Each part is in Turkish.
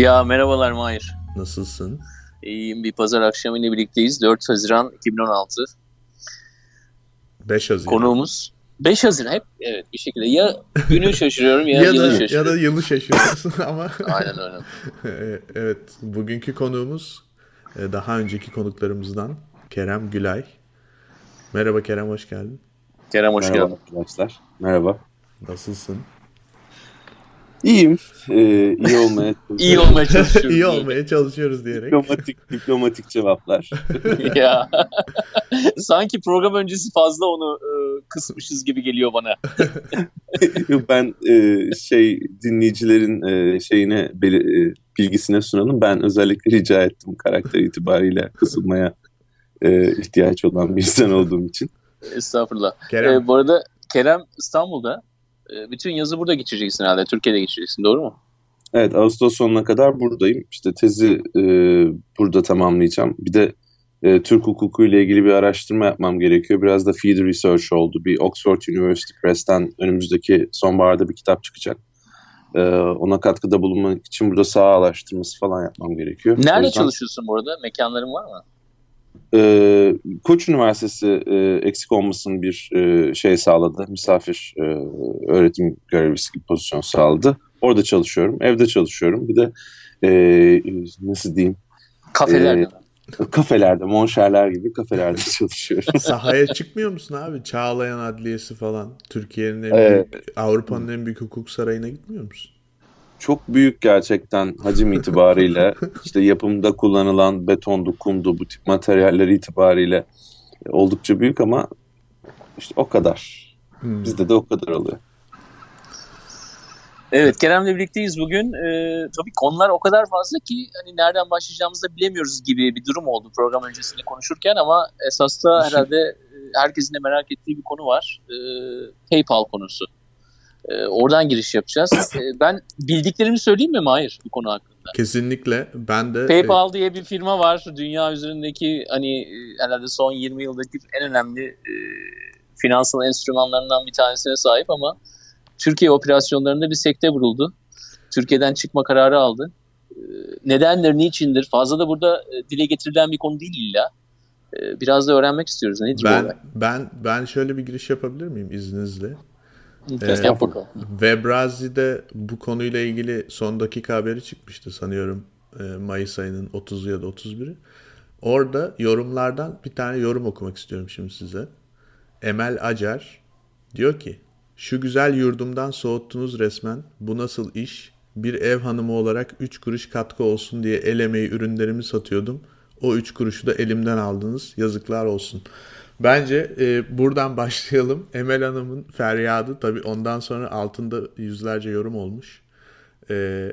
Ya merhabalar Mahir. Nasılsın? İyiyim. Bir pazar akşamı ile birlikteyiz. 4 Haziran 2016. 5 Haziran. Konuğumuz 5 Haziran hep evet bir şekilde ya günü şaşırıyorum ya, ya yılı da, şaşırıyorum. Ya da yılı şaşırıyorsun ama. Aynen öyle. evet bugünkü konuğumuz e, daha önceki konuklarımızdan Kerem Gülay. Merhaba Kerem hoş geldin. Kerem hoş Merhaba geldin. arkadaşlar. Merhaba. Nasılsın? İyiyim. Ee, iyi olmaya İyi olmaya çalışıyorum. İyi olmaya çalışıyoruz diyerek. diplomatik diplomatik cevaplar. ya. Sanki program öncesi fazla onu e, kısmışız gibi geliyor bana. Ben e, şey dinleyicilerin e, şeyine beli- e, bilgisine sunalım. Ben özellikle rica ettim karakter itibariyle kısılmaya e, ihtiyaç olan bir insan olduğum için. Estağfurullah. Kerem E, bu arada Kerem İstanbul'da. E, bütün yazı burada geçireceksin herhalde. Türkiye'de geçireceksin. Doğru mu? Evet Ağustos sonuna kadar buradayım. İşte tezi e, burada tamamlayacağım. Bir de e, Türk hukuku ile ilgili bir araştırma yapmam gerekiyor. Biraz da field research oldu. Bir Oxford University Press'ten önümüzdeki sonbaharda bir kitap çıkacak. E, ona katkıda bulunmak için burada saha araştırması falan yapmam gerekiyor. Nerede yüzden, çalışıyorsun bu arada? Mekanların var mı? E, Koç Üniversitesi e, eksik olmasın bir e, şey sağladı. Misafir e, öğretim görevlisi gibi pozisyon sağladı. Orada çalışıyorum. Evde çalışıyorum. Bir de e, nasıl diyeyim Kafelerde. Ee, kafelerde, monşerler gibi kafelerde çalışıyorum. sahaya çıkmıyor musun abi? Çağlayan Adliyesi falan. Türkiye'nin en Evet. büyük, Avrupa'nın en büyük hukuk sarayına gitmiyor musun? Çok büyük gerçekten hacim itibariyle işte yapımda kullanılan betondu, kumdu bu tip materyaller itibariyle oldukça büyük ama işte o kadar. Hmm. Bizde de o kadar oluyor. Evet Kerem'le birlikteyiz bugün. Ee, tabii konular o kadar fazla ki hani nereden başlayacağımızı da bilemiyoruz gibi bir durum oldu program öncesinde konuşurken ama esas da herhalde e, herkesin de merak ettiği bir konu var. Ee, PayPal konusu. Ee, oradan giriş yapacağız. Ee, ben bildiklerimi söyleyeyim mi Mahir bu konu hakkında? Kesinlikle. Ben de PayPal diye bir firma var. Dünya üzerindeki hani e, herhalde son 20 yıldaki en önemli e, finansal enstrümanlarından bir tanesine sahip ama Türkiye operasyonlarında bir sekte vuruldu. Türkiye'den çıkma kararı aldı. E, nedendir, niçindir? Fazla da burada e, dile getirilen bir konu değil illa. E, biraz da öğrenmek istiyoruz. Nedir bu ben olay? ben ben şöyle bir giriş yapabilir miyim izninizle? E, yap bakalım. Webrazi'de bu konuyla ilgili son dakika haberi çıkmıştı sanıyorum e, Mayıs ayının 30'u ya da 31'i. Orada yorumlardan bir tane yorum okumak istiyorum şimdi size. Emel Acar diyor ki şu güzel yurdumdan soğuttunuz resmen bu nasıl iş? Bir ev hanımı olarak 3 kuruş katkı olsun diye el emeği ürünlerimi satıyordum. O 3 kuruşu da elimden aldınız. Yazıklar olsun. Bence e, buradan başlayalım. Emel Hanım'ın feryadı tabii ondan sonra altında yüzlerce yorum olmuş. E,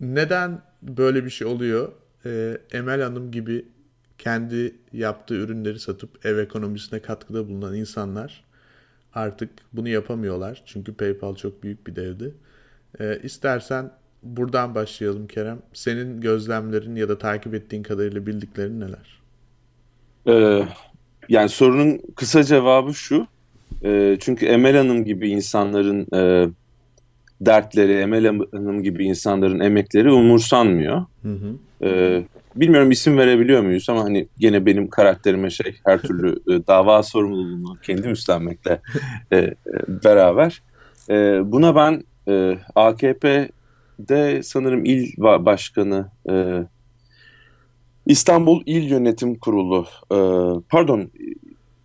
neden böyle bir şey oluyor? E, Emel Hanım gibi kendi yaptığı ürünleri satıp ev ekonomisine katkıda bulunan insanlar artık bunu yapamıyorlar. Çünkü PayPal çok büyük bir devdi. E, istersen buradan başlayalım Kerem. Senin gözlemlerin ya da takip ettiğin kadarıyla bildiklerin neler? Ee, yani sorunun kısa cevabı şu. Ee, çünkü Emel Hanım gibi insanların e, dertleri, Emel Hanım gibi insanların emekleri umursanmıyor. Hı hı. Ee, bilmiyorum isim verebiliyor muyuz ama hani gene benim karakterime şey her türlü e, dava sorumluluğunu kendim üstlenmekle e, e, beraber. E, buna ben e, AKP'de sanırım il başkanı e, İstanbul İl Yönetim Kurulu e, pardon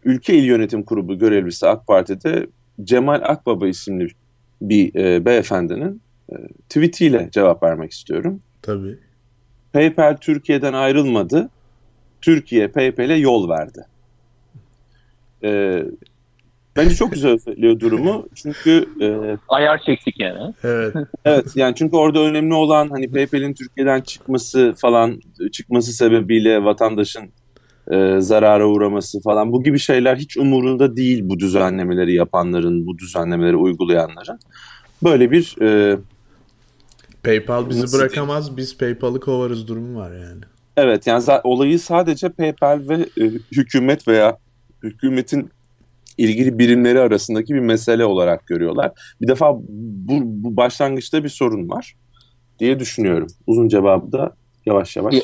Ülke İl Yönetim Kurulu görevlisi AK Parti'de Cemal Akbaba isimli bir e, beyefendinin e, tweetiyle cevap vermek istiyorum. Tabii. PayPal Türkiye'den ayrılmadı. Türkiye PayPal'e yol verdi. Ee, bence çok güzel özetliyor durumu. Çünkü e, Ayar çektik yani. Evet. evet yani çünkü orada önemli olan hani PayPal'in Türkiye'den çıkması falan çıkması sebebiyle vatandaşın e, zarara uğraması falan bu gibi şeyler hiç umurunda değil bu düzenlemeleri yapanların, bu düzenlemeleri uygulayanların. Böyle bir e, PayPal bizi Nasıl bırakamaz, biz PayPal'ı kovarız durumu var yani. Evet yani olayı sadece PayPal ve e, hükümet veya hükümetin ilgili birimleri arasındaki bir mesele olarak görüyorlar. Bir defa bu, bu başlangıçta bir sorun var. diye düşünüyorum. Uzun cevabı da yavaş yavaş.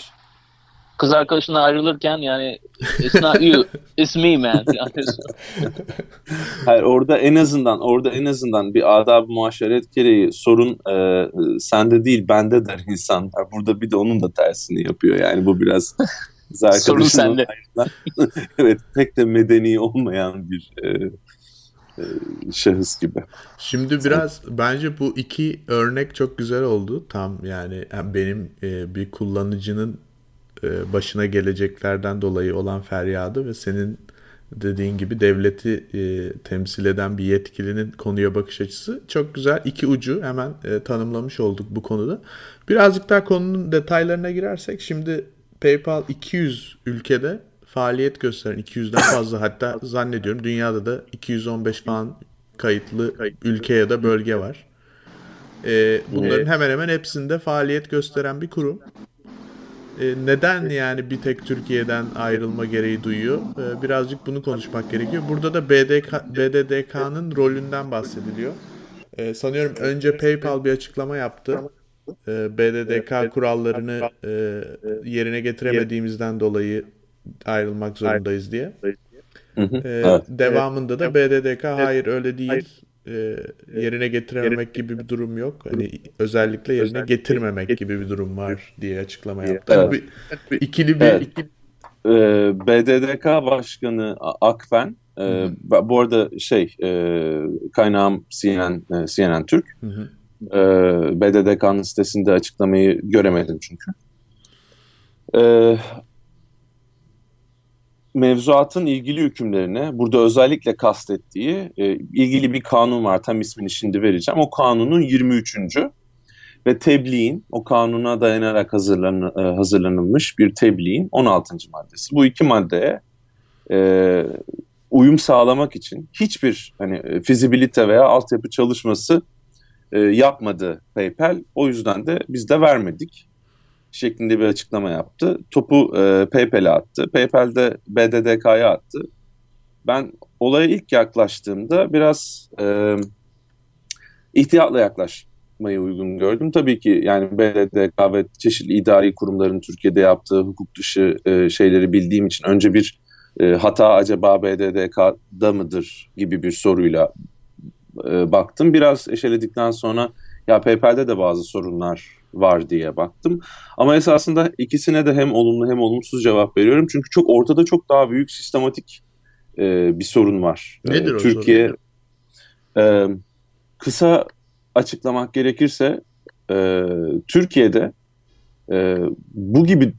Kız arkadaşına ayrılırken yani it's not you, it's me man. Hayır, orada en azından orada en azından bir adab muaşeret gereği sorun e, sende değil bende der insanlar. Burada bir de onun da tersini yapıyor. Yani bu biraz sorun sende. evet pek de medeni olmayan bir e, e, şahıs gibi. Şimdi biraz bence bu iki örnek çok güzel oldu. Tam yani benim e, bir kullanıcının e, başına geleceklerden dolayı olan feryadı ve senin dediğin gibi devleti e, temsil eden bir yetkilinin konuya bakış açısı çok güzel. iki ucu hemen e, tanımlamış olduk bu konuda. Birazcık daha konunun detaylarına girersek şimdi PayPal 200 ülkede faaliyet gösteren 200'den fazla hatta zannediyorum dünyada da 215 falan kayıtlı ülke ya da bölge var. Ee, bunların hemen hemen hepsinde faaliyet gösteren bir kurum. Ee, neden yani bir tek Türkiye'den ayrılma gereği duyuyor? Ee, birazcık bunu konuşmak gerekiyor. Burada da BDK, BDDK'nın rolünden bahsediliyor. Ee, sanıyorum önce PayPal bir açıklama yaptı. Ee, BDDK kurallarını e, yerine getiremediğimizden dolayı ayrılmak zorundayız diye. Ee, devamında da BDDK hayır öyle değil e, yerine getirememek gibi bir durum yok. Hani özellikle yerine getirmemek gibi bir durum var diye açıklama yaptı. Evet. Bir, bir, ikili bir evet. ikili... Ee, BDDK Başkanı Akfen e, bu arada şey e, kaynağım CNN e, CNN Türk. Hı hı. E, BDDK'nın sitesinde açıklamayı göremedim çünkü. E, mevzuatın ilgili hükümlerine burada özellikle kastettiği e, ilgili bir kanun var. Tam ismini şimdi vereceğim. O kanunun 23. ve tebliğin o kanuna dayanarak hazırlan, e, hazırlanılmış bir tebliğin 16. maddesi. Bu iki maddeye e, uyum sağlamak için hiçbir hani e, fizibilite veya altyapı çalışması e, yapmadı PayPal. O yüzden de biz de vermedik şeklinde bir açıklama yaptı. Topu e, PayPal'e attı. PayPal de BDDK'ya attı. Ben olaya ilk yaklaştığımda biraz e, ihtiyatla yaklaşmayı uygun gördüm. Tabii ki yani BDDK ve çeşitli idari kurumların Türkiye'de yaptığı hukuk dışı e, şeyleri bildiğim için önce bir e, hata acaba BDDK'da mıdır gibi bir soruyla e, baktım. Biraz eşeledikten sonra ya PayPal'de de bazı sorunlar var diye baktım. Ama esasında ikisine de hem olumlu hem olumsuz cevap veriyorum. Çünkü çok ortada çok daha büyük sistematik e, bir sorun var. E, Nedir e, Türkiye e, kısa açıklamak gerekirse e, Türkiye'de e, bu gibi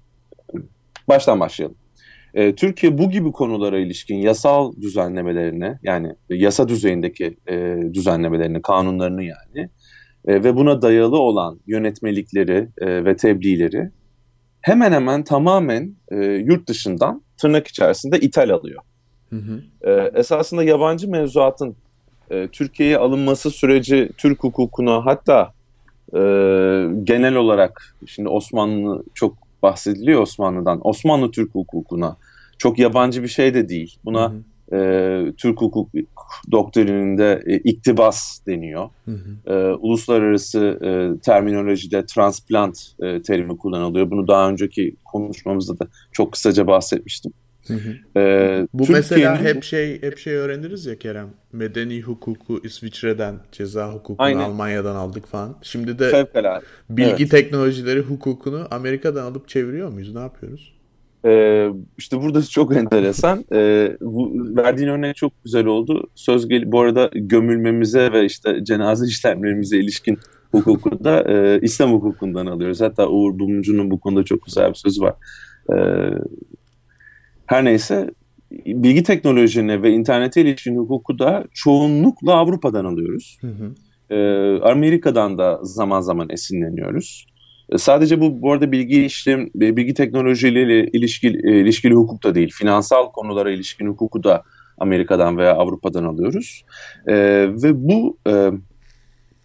baştan başlayalım. E, Türkiye bu gibi konulara ilişkin yasal düzenlemelerine yani yasa düzeyindeki e, düzenlemelerini, kanunlarını yani e, ve buna dayalı olan yönetmelikleri e, ve tebliğleri hemen hemen tamamen e, yurt dışından tırnak içerisinde ithal alıyor. Hı hı. E, esasında yabancı mevzuatın e, Türkiye'ye alınması süreci Türk hukukuna hatta e, genel olarak şimdi Osmanlı çok bahsediliyor Osmanlı'dan. Osmanlı Türk hukukuna çok yabancı bir şey de değil. Buna hı hı e, Türk hukuk doktrininde e, iktibas deniyor. Hı hı. E, uluslararası e, terminolojide transplant e, terimi kullanılıyor. Bunu daha önceki konuşmamızda da çok kısaca bahsetmiştim. Hı hı. Ee, Bu mesela hep şey hep şey öğreniriz ya Kerem. Medeni hukuku İsviçre'den, ceza hukukunu Aynen. Almanya'dan aldık falan. Şimdi de Fevkalade. bilgi evet. teknolojileri hukukunu Amerika'dan alıp çeviriyor muyuz? Ne yapıyoruz? Ee, işte burada çok enteresan. Ee, bu verdiğin örnek çok güzel oldu. Söz gel bu arada gömülmemize ve işte cenaze işlemlerimize ilişkin hukuku da e, İslam hukukundan alıyoruz. Hatta Uğur Bumcu'nun bu konuda çok güzel bir sözü var. Ee, her neyse bilgi teknolojine ve internete ilişkin hukuku da çoğunlukla Avrupa'dan alıyoruz. Hı hı. Ee, Amerika'dan da zaman zaman esinleniyoruz. E, sadece bu bu arada bilgi işlem, bilgi teknolojileriyle ilişkili, e, ilişkili hukuk da değil, finansal konulara ilişkin hukuku da Amerika'dan veya Avrupa'dan alıyoruz. E, ve bu e,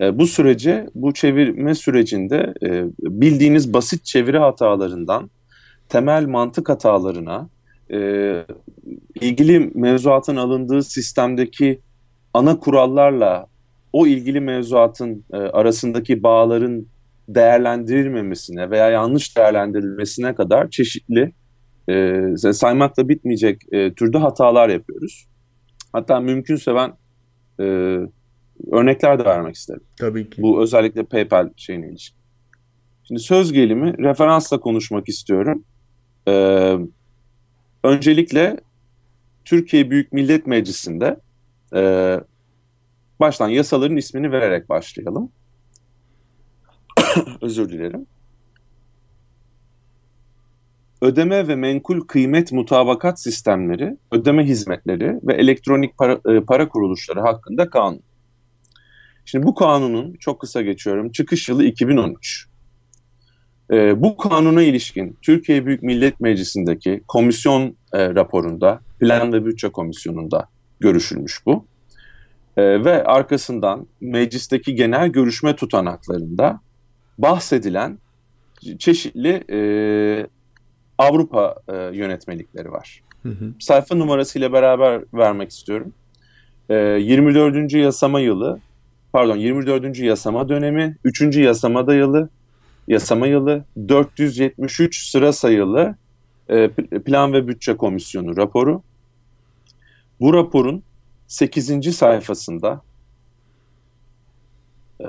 e, bu sürece, bu çevirme sürecinde e, bildiğiniz basit çeviri hatalarından temel mantık hatalarına, e, ilgili mevzuatın alındığı sistemdeki ana kurallarla o ilgili mevzuatın e, arasındaki bağların değerlendirilmemesine veya yanlış değerlendirilmesine kadar çeşitli e, saymakla bitmeyecek e, türde hatalar yapıyoruz. Hatta mümkünse ben e, örnekler de vermek isterim. Tabii ki. Bu özellikle PayPal şeyine ilişkin. Şimdi söz gelimi referansla konuşmak istiyorum. Ee, öncelikle Türkiye Büyük Millet Meclisi'nde e, baştan yasaların ismini vererek başlayalım. Özür dilerim. Ödeme ve menkul kıymet mutabakat sistemleri, ödeme hizmetleri ve elektronik para, e, para kuruluşları hakkında kanun. Şimdi bu kanunun, çok kısa geçiyorum, çıkış yılı 2013. E, bu kanuna ilişkin Türkiye Büyük Millet Meclisi'ndeki komisyon e, raporunda, Plan ve Bütçe Komisyonu'nda görüşülmüş bu. E, ve arkasından meclisteki genel görüşme tutanaklarında bahsedilen çeşitli e, Avrupa e, yönetmelikleri var. Hı hı. Sayfa numarasıyla beraber vermek istiyorum. E, 24. yasama yılı, pardon 24. yasama dönemi, 3. yasama yılı, yasama yılı, 473 sıra sayılı e, Plan ve Bütçe Komisyonu raporu. Bu raporun 8. sayfasında, e,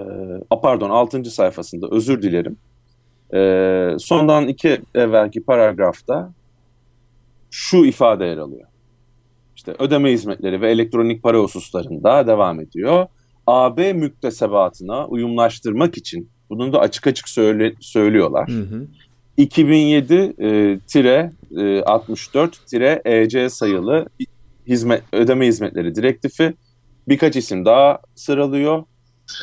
pardon 6. sayfasında özür dilerim. E, sondan iki evvelki paragrafta şu ifade yer alıyor. İşte ödeme hizmetleri ve elektronik para hususlarında devam ediyor. AB müktesebatına uyumlaştırmak için bunu da açık açık söyle, söylüyorlar. Hı hı. 2007-64-EC e, sayılı hizmet ödeme hizmetleri direktifi birkaç isim daha sıralıyor.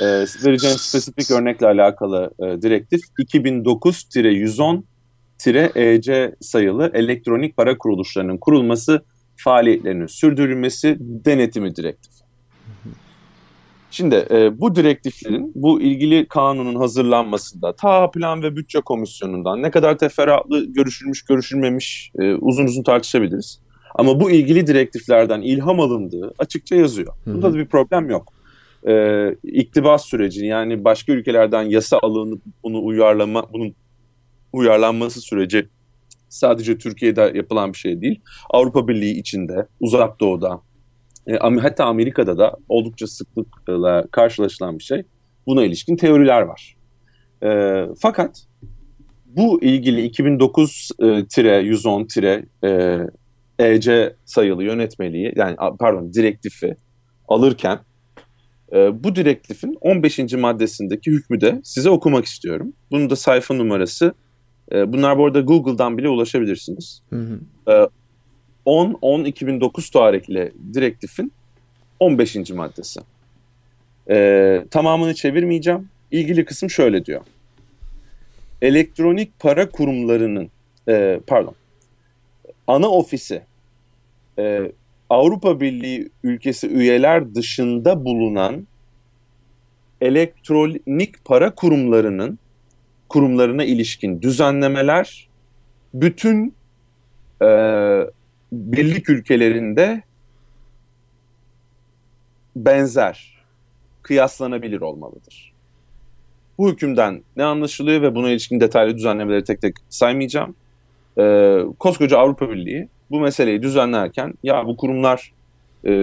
Ee, vereceğim spesifik örnekle alakalı e, direktif 2009-110-EC sayılı elektronik para kuruluşlarının kurulması, faaliyetlerinin sürdürülmesi, denetimi direktifi. Şimdi e, bu direktiflerin bu ilgili kanunun hazırlanmasında ta plan ve bütçe komisyonundan ne kadar teferruatlı görüşülmüş görüşülmemiş e, uzun uzun tartışabiliriz. Ama bu ilgili direktiflerden ilham alındığı açıkça yazıyor. Bunda da bir problem yok. E, iktibas sürecini yani başka ülkelerden yasa alınıp bunu uyarlama, bunun uyarlanması süreci sadece Türkiye'de yapılan bir şey değil. Avrupa Birliği içinde, Uzak Doğu'da, e, hatta Amerika'da da oldukça sıklıkla karşılaşılan bir şey. Buna ilişkin teoriler var. E, fakat bu ilgili 2009-110-EC e, sayılı yönetmeliği yani pardon direktifi alırken e, bu direktifin 15. maddesindeki hükmü de size okumak istiyorum. Bunun da sayfa numarası. E, bunlar bu arada Google'dan bile ulaşabilirsiniz. Hı hı. E, 10-10-2009 tarihli direktifin 15. maddesi. Ee, tamamını çevirmeyeceğim. İlgili kısım şöyle diyor. Elektronik para kurumlarının, e, pardon, ana ofisi e, Avrupa Birliği ülkesi üyeler dışında bulunan elektronik para kurumlarının kurumlarına ilişkin düzenlemeler bütün e, birlik ülkelerinde benzer, kıyaslanabilir olmalıdır. Bu hükümden ne anlaşılıyor ve buna ilişkin detaylı düzenlemeleri tek tek saymayacağım. Ee, koskoca Avrupa Birliği bu meseleyi düzenlerken ya bu kurumlar e,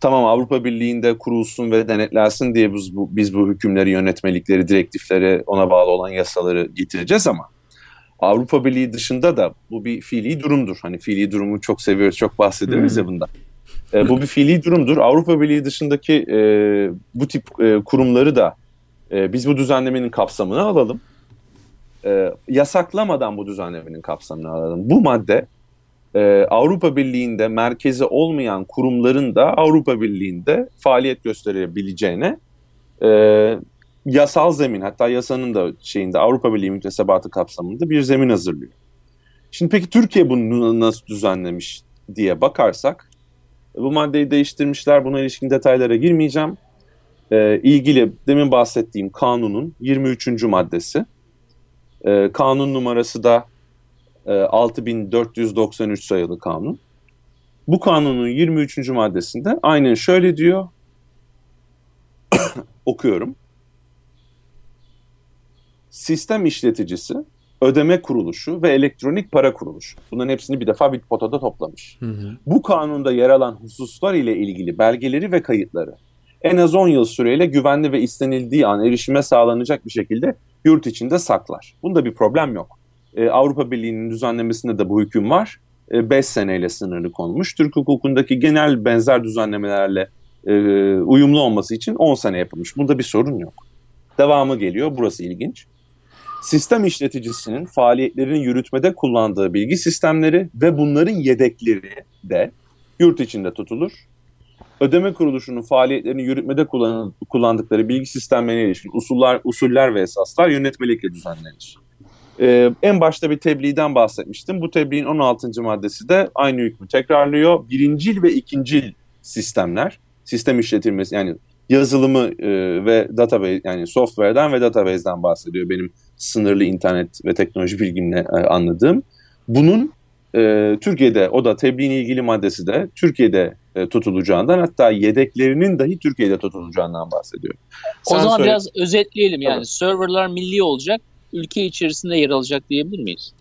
tamam Avrupa Birliği'nde kurulsun ve denetlensin diye biz bu, biz bu hükümleri, yönetmelikleri, direktifleri, ona bağlı olan yasaları getireceğiz ama Avrupa Birliği dışında da bu bir fiili durumdur. Hani fiili durumu çok seviyoruz, çok hmm. ya bundan. E, bu bir fiili durumdur. Avrupa Birliği dışındaki e, bu tip e, kurumları da e, biz bu düzenlemenin kapsamına alalım. E, yasaklamadan bu düzenlemenin kapsamına alalım. Bu madde e, Avrupa Birliği'nde merkezi olmayan kurumların da Avrupa Birliği'nde faaliyet gösterebileceğine e, yasal zemin hatta yasanın da şeyinde Avrupa Birliği müktesebatı kapsamında bir zemin hazırlıyor. Şimdi peki Türkiye bunu nasıl düzenlemiş diye bakarsak bu maddeyi değiştirmişler. Buna ilişkin detaylara girmeyeceğim. Ee, ilgili demin bahsettiğim kanunun 23. maddesi. Ee, kanun numarası da e, 6493 sayılı kanun. Bu kanunun 23. maddesinde aynen şöyle diyor. Okuyorum. sistem işleticisi, ödeme kuruluşu ve elektronik para kuruluşu. Bunların hepsini bir defa bir potada toplamış. Hı hı. Bu kanunda yer alan hususlar ile ilgili belgeleri ve kayıtları en az 10 yıl süreyle güvenli ve istenildiği an erişime sağlanacak bir şekilde yurt içinde saklar. Bunda bir problem yok. Ee, Avrupa Birliği'nin düzenlemesinde de bu hüküm var. 5 ee, seneyle sınırlı konmuş. Türk hukukundaki genel benzer düzenlemelerle e, uyumlu olması için 10 sene yapılmış. Bunda bir sorun yok. Devamı geliyor. Burası ilginç. Sistem işleticisinin faaliyetlerini yürütmede kullandığı bilgi sistemleri ve bunların yedekleri de yurt içinde tutulur. Ödeme kuruluşunun faaliyetlerini yürütmede kullan kullandıkları bilgi sistemlerine ilişkin usuller, usuller ve esaslar yönetmelikle düzenlenir. Ee, en başta bir tebliğden bahsetmiştim. Bu tebliğin 16. maddesi de aynı hükmü tekrarlıyor. Birincil ve ikincil sistemler, sistem işletilmesi yani yazılımı e, ve database yani software'den ve database'den bahsediyor benim sınırlı internet ve teknoloji bilgimle e, anladığım. Bunun e, Türkiye'de o da tebliğin ilgili maddesi de Türkiye'de e, tutulacağından hatta yedeklerinin dahi Türkiye'de tutulacağından bahsediyor. Sen o zaman söyle... biraz özetleyelim yani evet. serverlar milli olacak ülke içerisinde yer alacak diyebilir miyiz?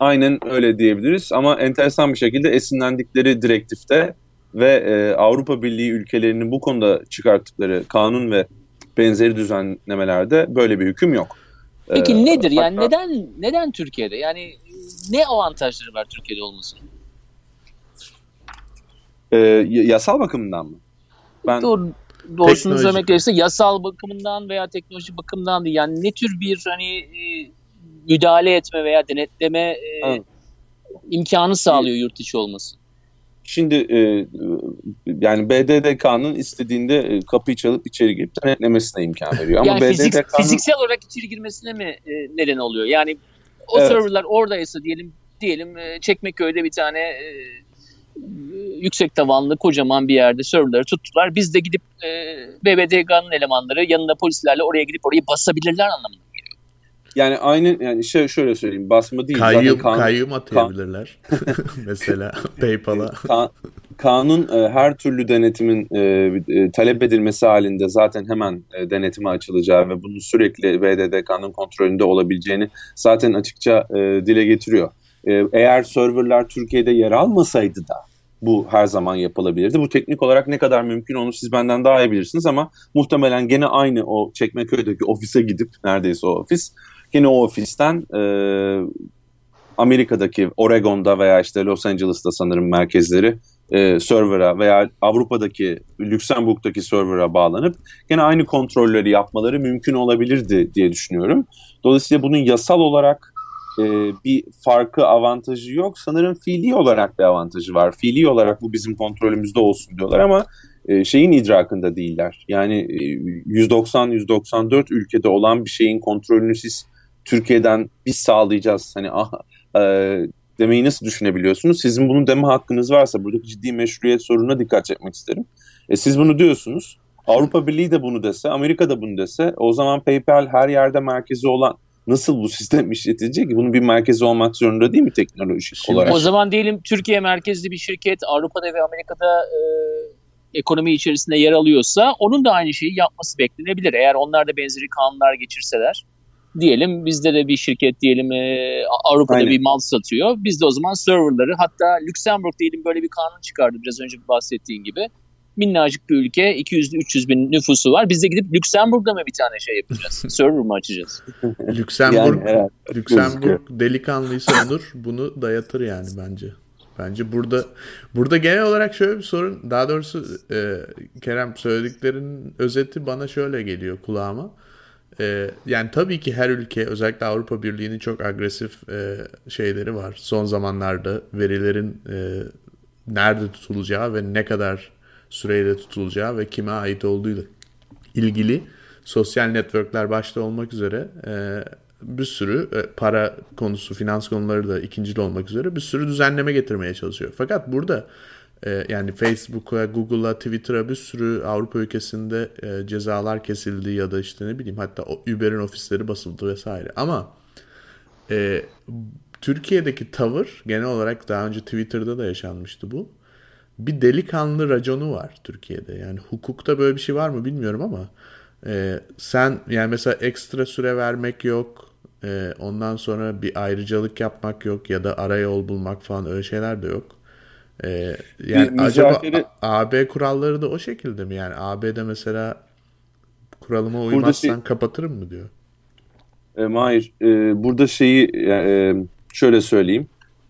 Aynen öyle diyebiliriz ama enteresan bir şekilde esinlendikleri direktifte ve e, Avrupa Birliği ülkelerinin bu konuda çıkarttıkları kanun ve benzeri düzenlemelerde böyle bir hüküm yok. Peki ee, nedir? Yani hatta, neden neden Türkiye'de? Yani ne avantajları var Türkiye'de olmasının? E, yasal bakımından mı? Ben Doğru, doğrusunu söylemek gerekirse yasal bakımından veya teknoloji bakımından değil. Yani ne tür bir hani e, müdahale etme veya denetleme e, imkanı sağlıyor yurt içi olması? Şimdi e, yani BDDK'nın istediğinde e, kapıyı çalıp içeri girip denetlemesine imkan veriyor. Ama yani fizik, fiziksel olarak içeri girmesine mi e, neden oluyor? Yani o evet. serverlar oradaysa diyelim diyelim e, Çekmeköy'de bir tane e, yüksek tavanlı kocaman bir yerde serverları tuttular. Biz de gidip e, BBDK'nın elemanları yanında polislerle oraya gidip orayı basabilirler anlamında. Yani aynı yani şey şöyle söyleyeyim basma değil. Kayyum, kan, kayyum atayabilirler. Mesela PayPal'a. Kan, kanun e, her türlü denetimin e, e, talep edilmesi halinde zaten hemen e, denetime açılacağı ve bunun sürekli BDDK'nın kontrolünde olabileceğini zaten açıkça e, dile getiriyor. E, eğer serverlar Türkiye'de yer almasaydı da bu her zaman yapılabilirdi. Bu teknik olarak ne kadar mümkün onu siz benden daha iyi bilirsiniz ama muhtemelen gene aynı o Çekmeköy'deki ofise gidip neredeyse o ofis Yine o ofisten e, Amerika'daki Oregon'da veya işte Los Angeles'ta sanırım merkezleri e, server'a veya Avrupa'daki Lüksemburg'daki server'a bağlanıp yine aynı kontrolleri yapmaları mümkün olabilirdi diye düşünüyorum. Dolayısıyla bunun yasal olarak e, bir farkı avantajı yok. Sanırım fiili olarak bir avantajı var. Fiili olarak bu bizim kontrolümüzde olsun diyorlar ama e, şeyin idrakında değiller. Yani e, 190-194 ülkede olan bir şeyin kontrolünü siz Türkiye'den biz sağlayacağız hani ah, e, demeyi nasıl düşünebiliyorsunuz? Sizin bunu deme hakkınız varsa buradaki ciddi meşruiyet sorununa dikkat çekmek isterim. E, siz bunu diyorsunuz. Avrupa Birliği de bunu dese, Amerika da bunu dese o zaman PayPal her yerde merkezi olan nasıl bu sistem işletilecek? Bunun bir merkezi olmak zorunda değil mi teknolojik Şimdi, olarak? O zaman diyelim Türkiye merkezli bir şirket Avrupa'da ve Amerika'da e, ekonomi içerisinde yer alıyorsa onun da aynı şeyi yapması beklenebilir. Eğer onlar da benzeri kanunlar geçirseler diyelim bizde de bir şirket diyelim e, Avrupa'da Aynen. bir mal satıyor. Biz de o zaman serverları hatta Lüksemburg diyelim böyle bir kanun çıkardı biraz önce bahsettiğin gibi. Minnacık bir ülke 200-300 bin nüfusu var. Biz de gidip Lüksemburg'da mı bir tane şey yapacağız? Server mı açacağız? Lüksemburg, yani, Lüksemburg delikanlıysa Onur bunu dayatır yani bence. Bence burada burada genel olarak şöyle bir sorun. Daha doğrusu e, Kerem söylediklerinin özeti bana şöyle geliyor kulağıma. Ee, yani tabii ki her ülke özellikle Avrupa Birliği'nin çok agresif e, şeyleri var. Son zamanlarda verilerin e, nerede tutulacağı ve ne kadar süreyle tutulacağı ve kime ait olduğuyla ilgili sosyal networkler başta olmak üzere e, bir sürü e, para konusu, finans konuları da ikincil olmak üzere bir sürü düzenleme getirmeye çalışıyor. Fakat burada e, yani Facebook'a, Google'a, Twitter'a bir sürü Avrupa ülkesinde e, cezalar kesildi ya da işte ne bileyim hatta Uber'in ofisleri basıldı vesaire. Ama e, Türkiye'deki tavır genel olarak daha önce Twitter'da da yaşanmıştı bu. Bir delikanlı raconu var Türkiye'de. Yani hukukta böyle bir şey var mı bilmiyorum ama e, sen yani mesela ekstra süre vermek yok. E, ondan sonra bir ayrıcalık yapmak yok ya da arayol bulmak falan öyle şeyler de yok. E, yani Bir acaba müzakere- AB kuralları da o şekilde mi? Yani AB'de mesela kuralıma uymazsan şey- kapatırım mı diyor. E, Mahir, e, burada şeyi e, şöyle söyleyeyim.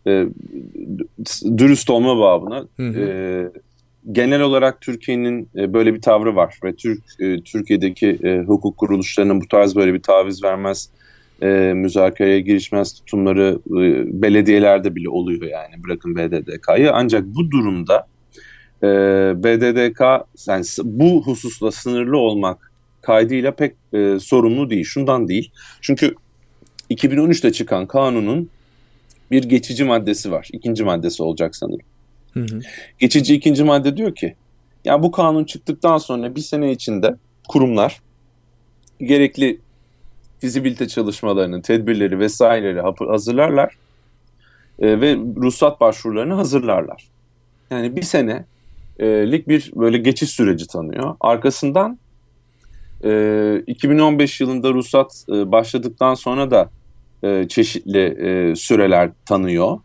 E, dürüst olma babına Hı hı. e, genel olarak Türkiye'nin e, böyle bir tavrı var ve Türk e, Türkiye'deki e, hukuk kuruluşlarının bu tarz böyle bir taviz vermez, e, müzakereye girişmez tutumları e, belediyelerde bile oluyor yani bırakın BDDK'yı. Ancak bu durumda e, BDDK yani bu hususla sınırlı olmak kaydıyla pek e, sorumlu değil. Şundan değil. Çünkü 2013'te çıkan kanunun bir geçici maddesi var. İkinci maddesi olacak sanırım. Hı hı. Geçici ikinci madde diyor ki ya bu kanun çıktıktan sonra bir sene içinde kurumlar gerekli fizibilite çalışmalarını, tedbirleri vesaireleri hazırlarlar e, ve ruhsat başvurularını hazırlarlar. Yani bir senelik bir böyle geçiş süreci tanıyor. Arkasından e, 2015 yılında ruhsat e, başladıktan sonra da e, çeşitli e, süreler tanıyor.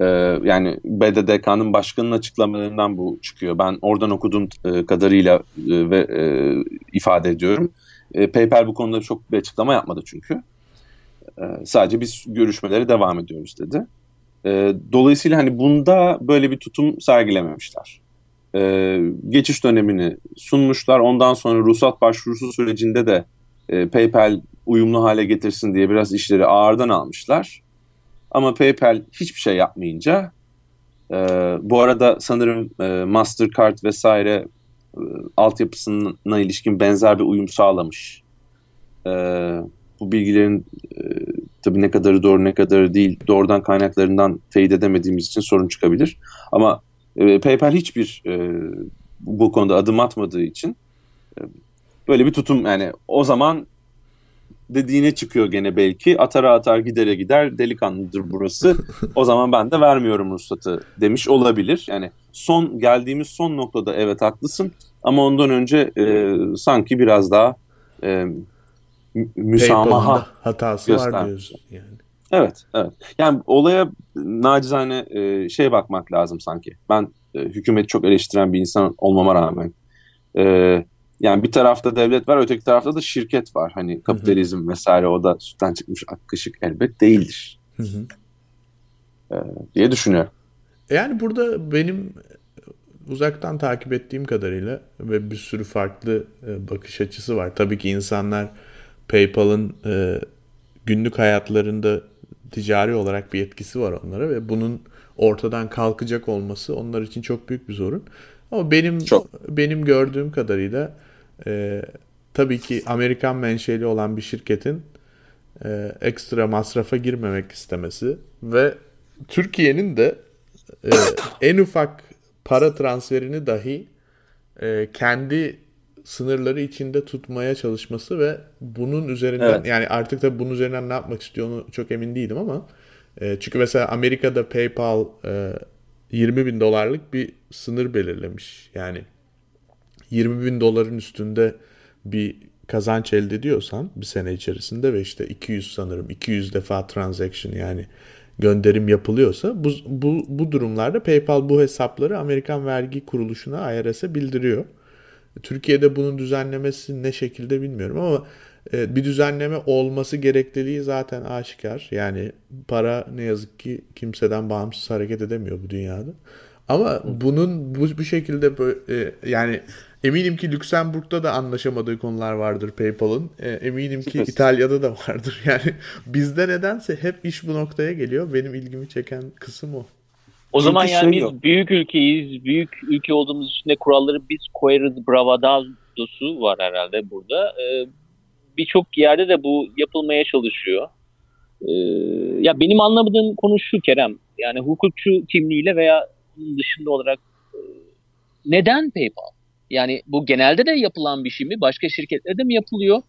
E, yani BDDK'nın başkanının açıklamalarından bu çıkıyor. Ben oradan okuduğum e, kadarıyla e, ve e, ifade ediyorum. E, PayPal bu konuda çok bir açıklama yapmadı çünkü. E, sadece biz görüşmelere devam ediyoruz dedi. E, dolayısıyla hani bunda böyle bir tutum sergilememişler. E, geçiş dönemini sunmuşlar. Ondan sonra ruhsat başvurusu sürecinde de e, PayPal uyumlu hale getirsin diye biraz işleri ağırdan almışlar. Ama PayPal hiçbir şey yapmayınca e, bu arada sanırım e, Mastercard vesaire e, altyapısına ilişkin benzer bir uyum sağlamış. E, bu bilgilerin e, tabii ne kadarı doğru ne kadarı değil doğrudan kaynaklarından teyit edemediğimiz için sorun çıkabilir. Ama e, PayPal hiçbir e, bu konuda adım atmadığı için e, böyle bir tutum yani o zaman dediğine çıkıyor gene belki atara atar gidere gider delikanlıdır burası o zaman ben de vermiyorum ruhsatı demiş olabilir. Yani son geldiğimiz son noktada evet haklısın ama ondan önce e, sanki biraz daha e, müsamaha hatası var göstermiş. diyorsun yani. Evet, evet. Yani olaya nacizane e, şey bakmak lazım sanki. Ben e, hükümeti çok eleştiren bir insan olmama rağmen. E, yani bir tarafta devlet var, öteki tarafta da şirket var. Hani kapitalizm vesaire o da sütten çıkmış ak kaşık elbet değildir Hı hı. diye düşünüyorum. Yani burada benim uzaktan takip ettiğim kadarıyla ve bir sürü farklı e, bakış açısı var. Tabii ki insanlar PayPal'ın e, günlük hayatlarında ticari olarak bir etkisi var onlara ve bunun ortadan kalkacak olması onlar için çok büyük bir sorun. Ama benim Çok. benim gördüğüm kadarıyla e, tabii ki Amerikan menşeli olan bir şirketin e, ekstra masrafa girmemek istemesi ve Türkiye'nin de e, en ufak para transferini dahi e, kendi sınırları içinde tutmaya çalışması ve bunun üzerinden Evet. yani artık da bunun üzerinden ne yapmak istiyor onu çok emin değilim ama e, çünkü mesela Amerika'da PayPal e, 20 bin dolarlık bir sınır belirlemiş. Yani 20 bin doların üstünde bir kazanç elde ediyorsan bir sene içerisinde ve işte 200 sanırım 200 defa transaction yani gönderim yapılıyorsa bu, bu, bu durumlarda PayPal bu hesapları Amerikan vergi kuruluşuna IRS'e bildiriyor. Türkiye'de bunun düzenlemesi ne şekilde bilmiyorum ama e, bir düzenleme olması gerekliliği zaten aşikar. Yani para ne yazık ki kimseden bağımsız hareket edemiyor bu dünyada. Ama bunun bu, bu şekilde böyle, e, yani eminim ki Lüksemburg'da da anlaşamadığı konular vardır PayPal'ın. E, eminim ki. İtalya'da da vardır. Yani bizde nedense hep iş bu noktaya geliyor. Benim ilgimi çeken kısım o. O zaman Çünkü yani şey biz yok. büyük ülkeyiz. Büyük ülke olduğumuz için de kuralları biz koyarız bravadosu var herhalde burada. Ee, Birçok yerde de bu yapılmaya çalışıyor. Ee, ya benim anlamadığım konu şu Kerem. Yani hukukçu kimliğiyle veya dışında olarak e, neden PayPal? Yani bu genelde de yapılan bir şey mi? Başka şirketlerde mi yapılıyor?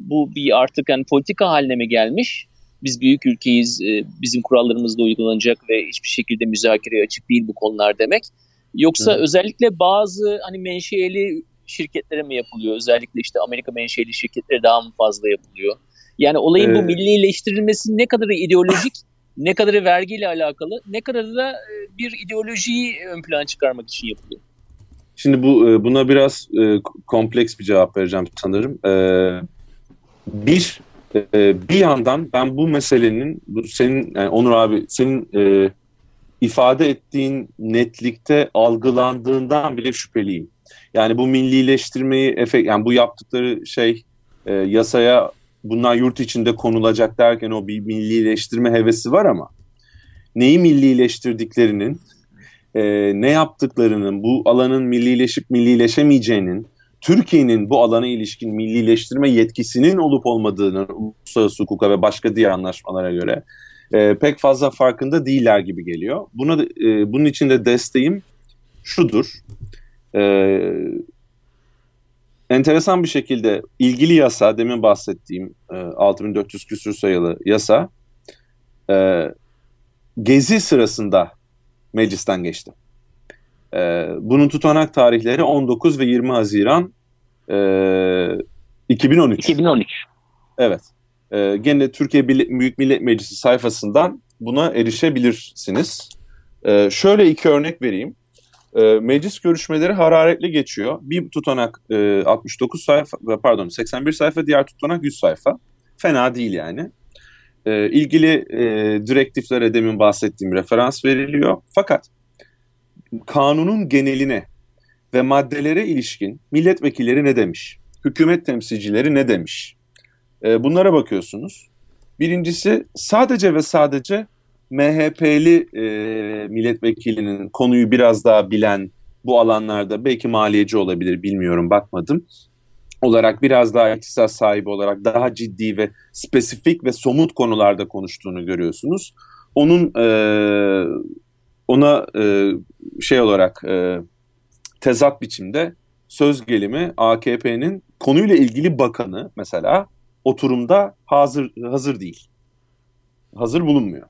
Bu bir artık yani politika haline mi gelmiş? Biz büyük ülkeyiz, e, bizim kurallarımız da uygulanacak ve hiçbir şekilde müzakereye açık değil bu konular demek. Yoksa Hı. özellikle bazı hani menşeli şirketlere mi yapılıyor? Özellikle işte Amerika menşeli şirketlere daha mı fazla yapılıyor? Yani olayın bu Ee, millileştirilmesi ne kadarı ideolojik, ne kadarı vergiyle alakalı, ne kadarı da e, bir ideolojiyi ön plana çıkarmak için yapılıyor. Şimdi bu e, buna biraz e, kompleks bir cevap vereceğim sanırım. E, bir e, bir yandan ben bu meselenin bu senin yani Onur abi senin e, ifade ettiğin netlikte algılandığından bile şüpheliyim. Yani bu millileştirmeyi efekt yani bu yaptıkları şey e, yasaya bunlar yurt içinde konulacak derken o bir millileştirme hevesi var ama neyi millileştirdiklerinin e, ne yaptıklarının, bu alanın millileşip millileşemeyeceğinin, Türkiye'nin bu alana ilişkin millileştirme yetkisinin olup olmadığını uluslararası hukuka ve başka diğer anlaşmalara göre e, pek fazla farkında değiller gibi geliyor. Buna e, bunun için de desteğim şudur. E, enteresan bir şekilde ilgili yasa, demin bahsettiğim e, 6400 küsur sayılı yasa e, gezi sırasında meclisten geçti. Ee, bunun tutanak tarihleri 19 ve 20 Haziran e, 2013. 2013. Evet. Ee, gene Türkiye Büyük Millet Meclisi sayfasından buna erişebilirsiniz. Ee, şöyle iki örnek vereyim. Ee, meclis görüşmeleri hararetli geçiyor. Bir tutanak e, 69 sayfa, pardon 81 sayfa, diğer tutanak 100 sayfa. Fena değil yani. Ee, ilgili e, direktiflere demin bahsettiğim referans veriliyor. Fakat kanunun geneline ve maddelere ilişkin milletvekilleri ne demiş? Hükümet temsilcileri ne demiş? E, bunlara bakıyorsunuz. Birincisi sadece ve sadece MHP'li e, milletvekilinin konuyu biraz daha bilen bu alanlarda belki maliyeci olabilir bilmiyorum bakmadım olarak biraz daha ihtisas sahibi olarak daha ciddi ve spesifik ve somut konularda konuştuğunu görüyorsunuz. Onun e, ona e, şey olarak e, tezat biçimde söz gelimi AKP'nin konuyla ilgili bakanı mesela oturumda hazır hazır değil. Hazır bulunmuyor.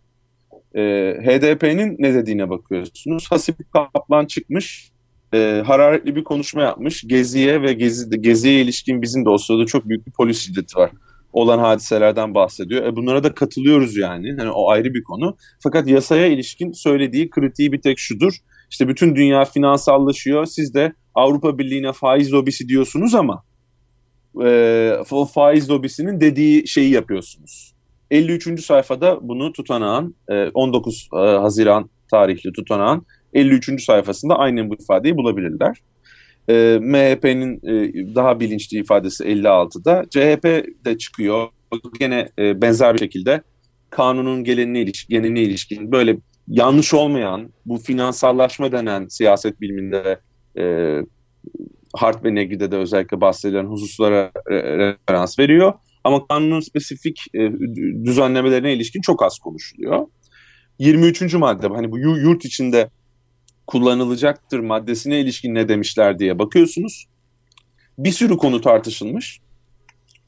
E, HDP'nin ne dediğine bakıyorsunuz. Hasip Kaplan çıkmış e, hararetli bir konuşma yapmış. Gezi'ye ve Gezi, Gezi'ye ilişkin bizim de o sırada çok büyük bir polis şiddeti var. Olan hadiselerden bahsediyor. E, bunlara da katılıyoruz yani. Hani o ayrı bir konu. Fakat yasaya ilişkin söylediği kritiği bir tek şudur. İşte bütün dünya finansallaşıyor. Siz de Avrupa Birliği'ne faiz lobisi diyorsunuz ama e, o faiz lobisinin dediği şeyi yapıyorsunuz. 53. sayfada bunu tutanağın e, 19 e, Haziran tarihli tutanağın 53. sayfasında aynen bu ifadeyi bulabilirler. E, MHP'nin e, daha bilinçli ifadesi 56'da. CHP de çıkıyor. Gene e, benzer bir şekilde kanunun gelenine ilişkin, geneline ilişkin böyle yanlış olmayan bu finansallaşma denen siyaset biliminde e, Hart ve Negri'de de özellikle bahsedilen hususlara referans veriyor. Ama kanunun spesifik e, düzenlemelerine ilişkin çok az konuşuluyor. 23. madde hani bu yurt içinde kullanılacaktır maddesine ilişkin ne demişler diye bakıyorsunuz. Bir sürü konu tartışılmış.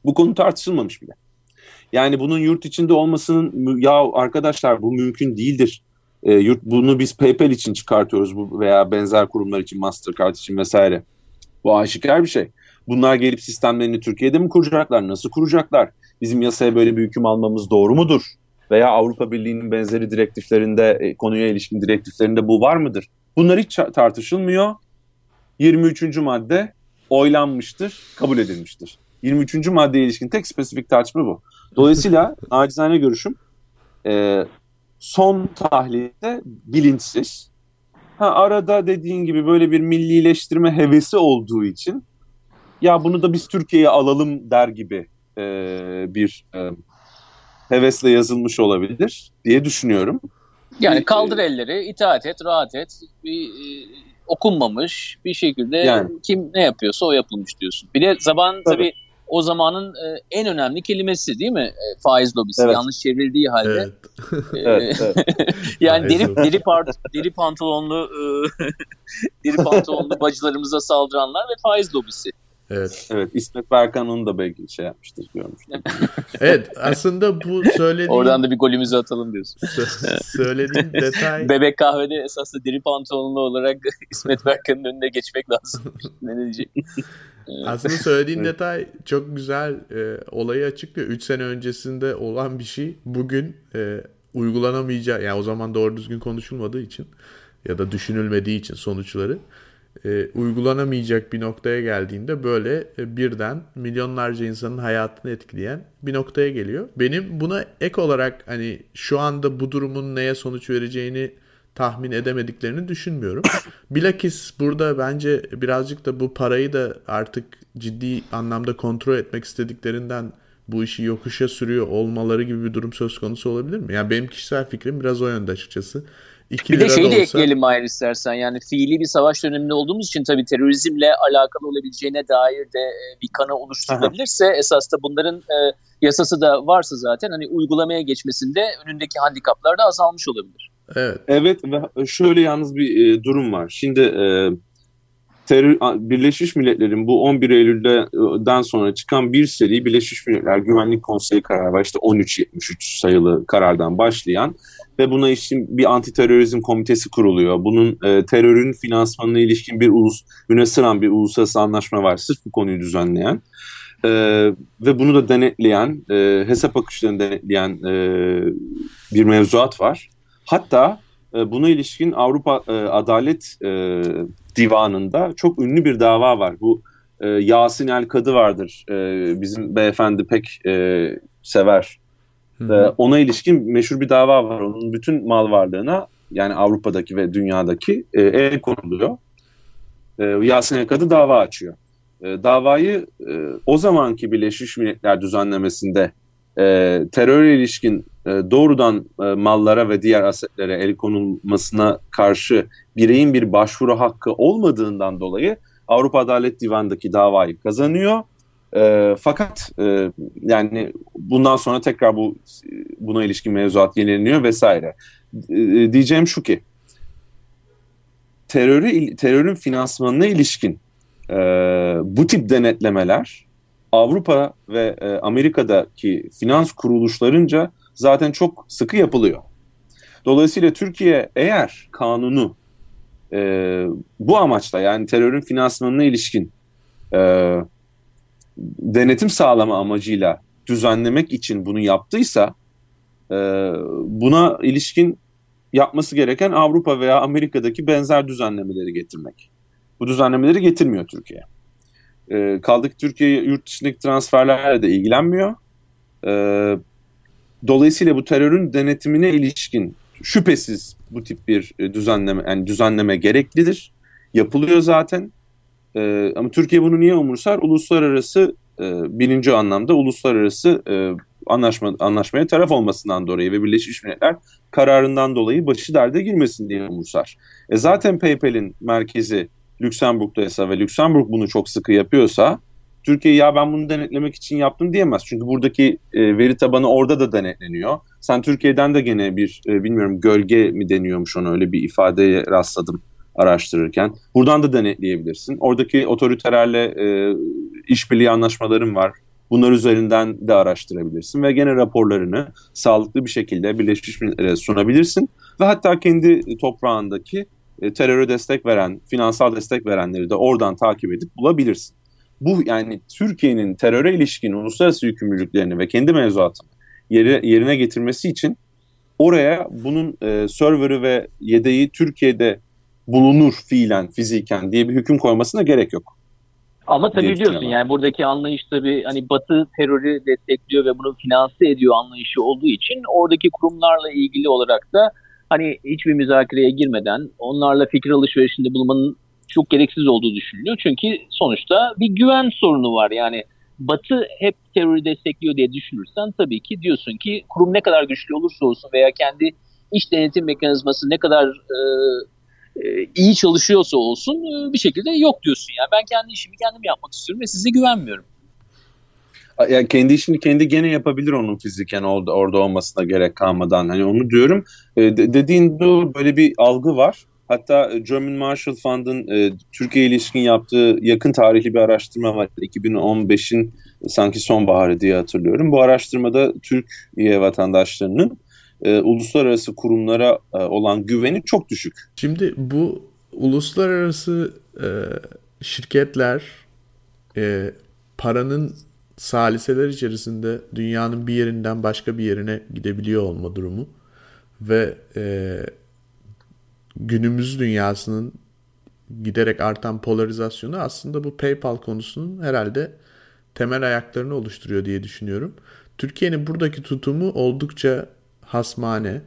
Bu konu tartışılmamış bile. Yani bunun yurt içinde olmasının ya arkadaşlar bu mümkün değildir. E, yurt bunu biz PayPal için çıkartıyoruz bu veya benzer kurumlar için Mastercard için vesaire. Bu aşikar bir şey. Bunlar gelip sistemlerini Türkiye'de mi kuracaklar? Nasıl kuracaklar? Bizim yasaya böyle bir hüküm almamız doğru mudur? Veya Avrupa Birliği'nin benzeri direktiflerinde, e, konuya ilişkin direktiflerinde bu var mıdır? Bunlar hiç tartışılmıyor. 23. madde oylanmıştır, kabul edilmiştir. 23. maddeye ilişkin tek spesifik tartışma bu. Dolayısıyla acizane görüşüm e, son tahlilde bilinçsiz. Ha, arada dediğin gibi böyle bir millileştirme hevesi olduğu için ya bunu da biz Türkiye'ye alalım der gibi e, bir e, hevesle yazılmış olabilir diye düşünüyorum. Yani kaldır elleri, itaat et, rahat et. Bir e, okunmamış bir şekilde yani. kim ne yapıyorsa o yapılmış diyorsun. Bir de zaman tabii, tabii o zamanın e, en önemli kelimesi değil mi? E, faiz lobisi evet. yanlış çevrildiği halde. Evet. E, evet, evet. yani deri deri part deri pantolonlu e, deri pantolonlu bacılarımıza saldıranlar ve faiz lobisi. Evet. Evet İsmet Berkan onu da belki şey yapmıştır görmüştür. evet aslında bu söylediğin... Oradan da bir golümüzü atalım diyorsun. söylediğin detay... Bebek kahvede esasında deri pantolonlu olarak İsmet Berkan'ın önüne geçmek lazım. ne diyecek? Aslında söylediğin detay çok güzel e, olayı açıklıyor. 3 sene öncesinde olan bir şey bugün e, uygulanamayacak yani o zaman doğru düzgün konuşulmadığı için ya da düşünülmediği için sonuçları e, uygulanamayacak bir noktaya geldiğinde böyle e, birden milyonlarca insanın hayatını etkileyen bir noktaya geliyor. Benim buna ek olarak hani şu anda bu durumun neye sonuç vereceğini tahmin edemediklerini düşünmüyorum. Bilakis burada bence birazcık da bu parayı da artık ciddi anlamda kontrol etmek istediklerinden bu işi yokuşa sürüyor olmaları gibi bir durum söz konusu olabilir mi? Yani benim kişisel fikrim biraz o yönde açıkçası. 2 bir de şeyi de olsa... ekleyelim Mahir istersen. Yani fiili bir savaş döneminde olduğumuz için tabii terörizmle alakalı olabileceğine dair de e, bir kanı oluşturulabilirse Aha. esas da bunların e, yasası da varsa zaten hani uygulamaya geçmesinde önündeki handikaplar da azalmış olabilir. Evet. Evet ve şöyle yalnız bir e, durum var. Şimdi e, terör, Birleşmiş Milletler'in bu 11 Eylül'den sonra çıkan bir seri Birleşmiş Milletler Güvenlik Konseyi kararı var. İşte 1373 sayılı karardan başlayan ve buna için bir anti terörizm komitesi kuruluyor. Bunun e, terörün finansmanına ilişkin bir ulus, sıran bir uluslararası anlaşma var sırf bu konuyu düzenleyen. E, ve bunu da denetleyen, e, hesap akışlarını denetleyen e, bir mevzuat var. Hatta e, buna ilişkin Avrupa e, Adalet e, Divanı'nda çok ünlü bir dava var. Bu e, Yasin El Kadı vardır. E, bizim beyefendi pek e, sever. E, ona ilişkin meşhur bir dava var. Onun bütün mal varlığına yani Avrupa'daki ve dünyadaki e, el konuluyor. E, Yasin El Kadı dava açıyor. E, davayı e, o zamanki Birleşmiş Milletler düzenlemesinde e, teröre ilişkin e, doğrudan e, mallara ve diğer asetlere el konulmasına karşı bireyin bir başvuru hakkı olmadığından dolayı Avrupa Adalet Divanı'ndaki davayı kazanıyor. E, fakat e, yani bundan sonra tekrar bu buna ilişkin mevzuat yenileniyor vesaire. E, diyeceğim şu ki terörü terörün finansmanına ilişkin e, bu tip denetlemeler Avrupa ve e, Amerika'daki finans kuruluşlarınca zaten çok sıkı yapılıyor. Dolayısıyla Türkiye eğer kanunu e, bu amaçla yani terörün finansmanına ilişkin e, denetim sağlama amacıyla düzenlemek için bunu yaptıysa e, buna ilişkin yapması gereken Avrupa veya Amerika'daki benzer düzenlemeleri getirmek. Bu düzenlemeleri getirmiyor Türkiye. E, kaldı ki Türkiye yurt dışındaki transferlerle de ilgilenmiyor. E, dolayısıyla bu terörün denetimine ilişkin şüphesiz bu tip bir e, düzenleme yani düzenleme gereklidir. Yapılıyor zaten. E, ama Türkiye bunu niye umursar? Uluslararası e, birinci anlamda uluslararası e, anlaşma anlaşmaya taraf olmasından dolayı ve Birleşmiş Milletler kararından dolayı başı derde girmesin diye umursar. E zaten PayPal'in merkezi Lüksemburg'daysa ve Lüksemburg bunu çok sıkı yapıyorsa Türkiye ya ben bunu denetlemek için yaptım diyemez. Çünkü buradaki e, veri tabanı orada da denetleniyor. Sen Türkiye'den de gene bir e, bilmiyorum gölge mi deniyormuş ona öyle bir ifadeye rastladım araştırırken. Buradan da denetleyebilirsin. Oradaki otoriterlerle e, işbirliği anlaşmaların var. Bunlar üzerinden de araştırabilirsin ve gene raporlarını sağlıklı bir şekilde Birleşmiş Milletler'e sunabilirsin. Ve hatta kendi toprağındaki e, teröre destek veren, finansal destek verenleri de oradan takip edip bulabilirsin. Bu yani Türkiye'nin teröre ilişkin uluslararası yükümlülüklerini ve kendi mevzuatını yeri, yerine getirmesi için oraya bunun e, serverı ve yedeği Türkiye'de bulunur fiilen, fiziken diye bir hüküm koymasına gerek yok. Ama tabii biliyorsun yani buradaki anlayış tabii hani Batı terörü destekliyor ve bunu finanse ediyor anlayışı olduğu için oradaki kurumlarla ilgili olarak da hani hiçbir müzakereye girmeden onlarla fikir alışverişinde bulunmanın çok gereksiz olduğu düşünülüyor. Çünkü sonuçta bir güven sorunu var. Yani Batı hep terörü destekliyor diye düşünürsen tabii ki diyorsun ki kurum ne kadar güçlü olursa olsun veya kendi iş denetim mekanizması ne kadar e, iyi çalışıyorsa olsun e, bir şekilde yok diyorsun. Yani ben kendi işimi kendim yapmak istiyorum ve size güvenmiyorum. Yani kendi işini kendi gene yapabilir onun fiziken orada, orada olmasına gerek kalmadan. Hani onu diyorum. E, de, dediğin bu böyle bir algı var. Hatta German Marshall Fund'ın e, Türkiye ilişkin yaptığı yakın tarihli bir araştırma var. 2015'in sanki sonbaharı diye hatırlıyorum. Bu araştırmada Türkiye vatandaşlarının e, uluslararası kurumlara e, olan güveni çok düşük. Şimdi bu uluslararası e, şirketler e, paranın saliseler içerisinde dünyanın bir yerinden başka bir yerine gidebiliyor olma durumu ve e, günümüz dünyasının giderek artan polarizasyonu aslında bu PayPal konusunun herhalde temel ayaklarını oluşturuyor diye düşünüyorum. Türkiye'nin buradaki tutumu oldukça hasmane.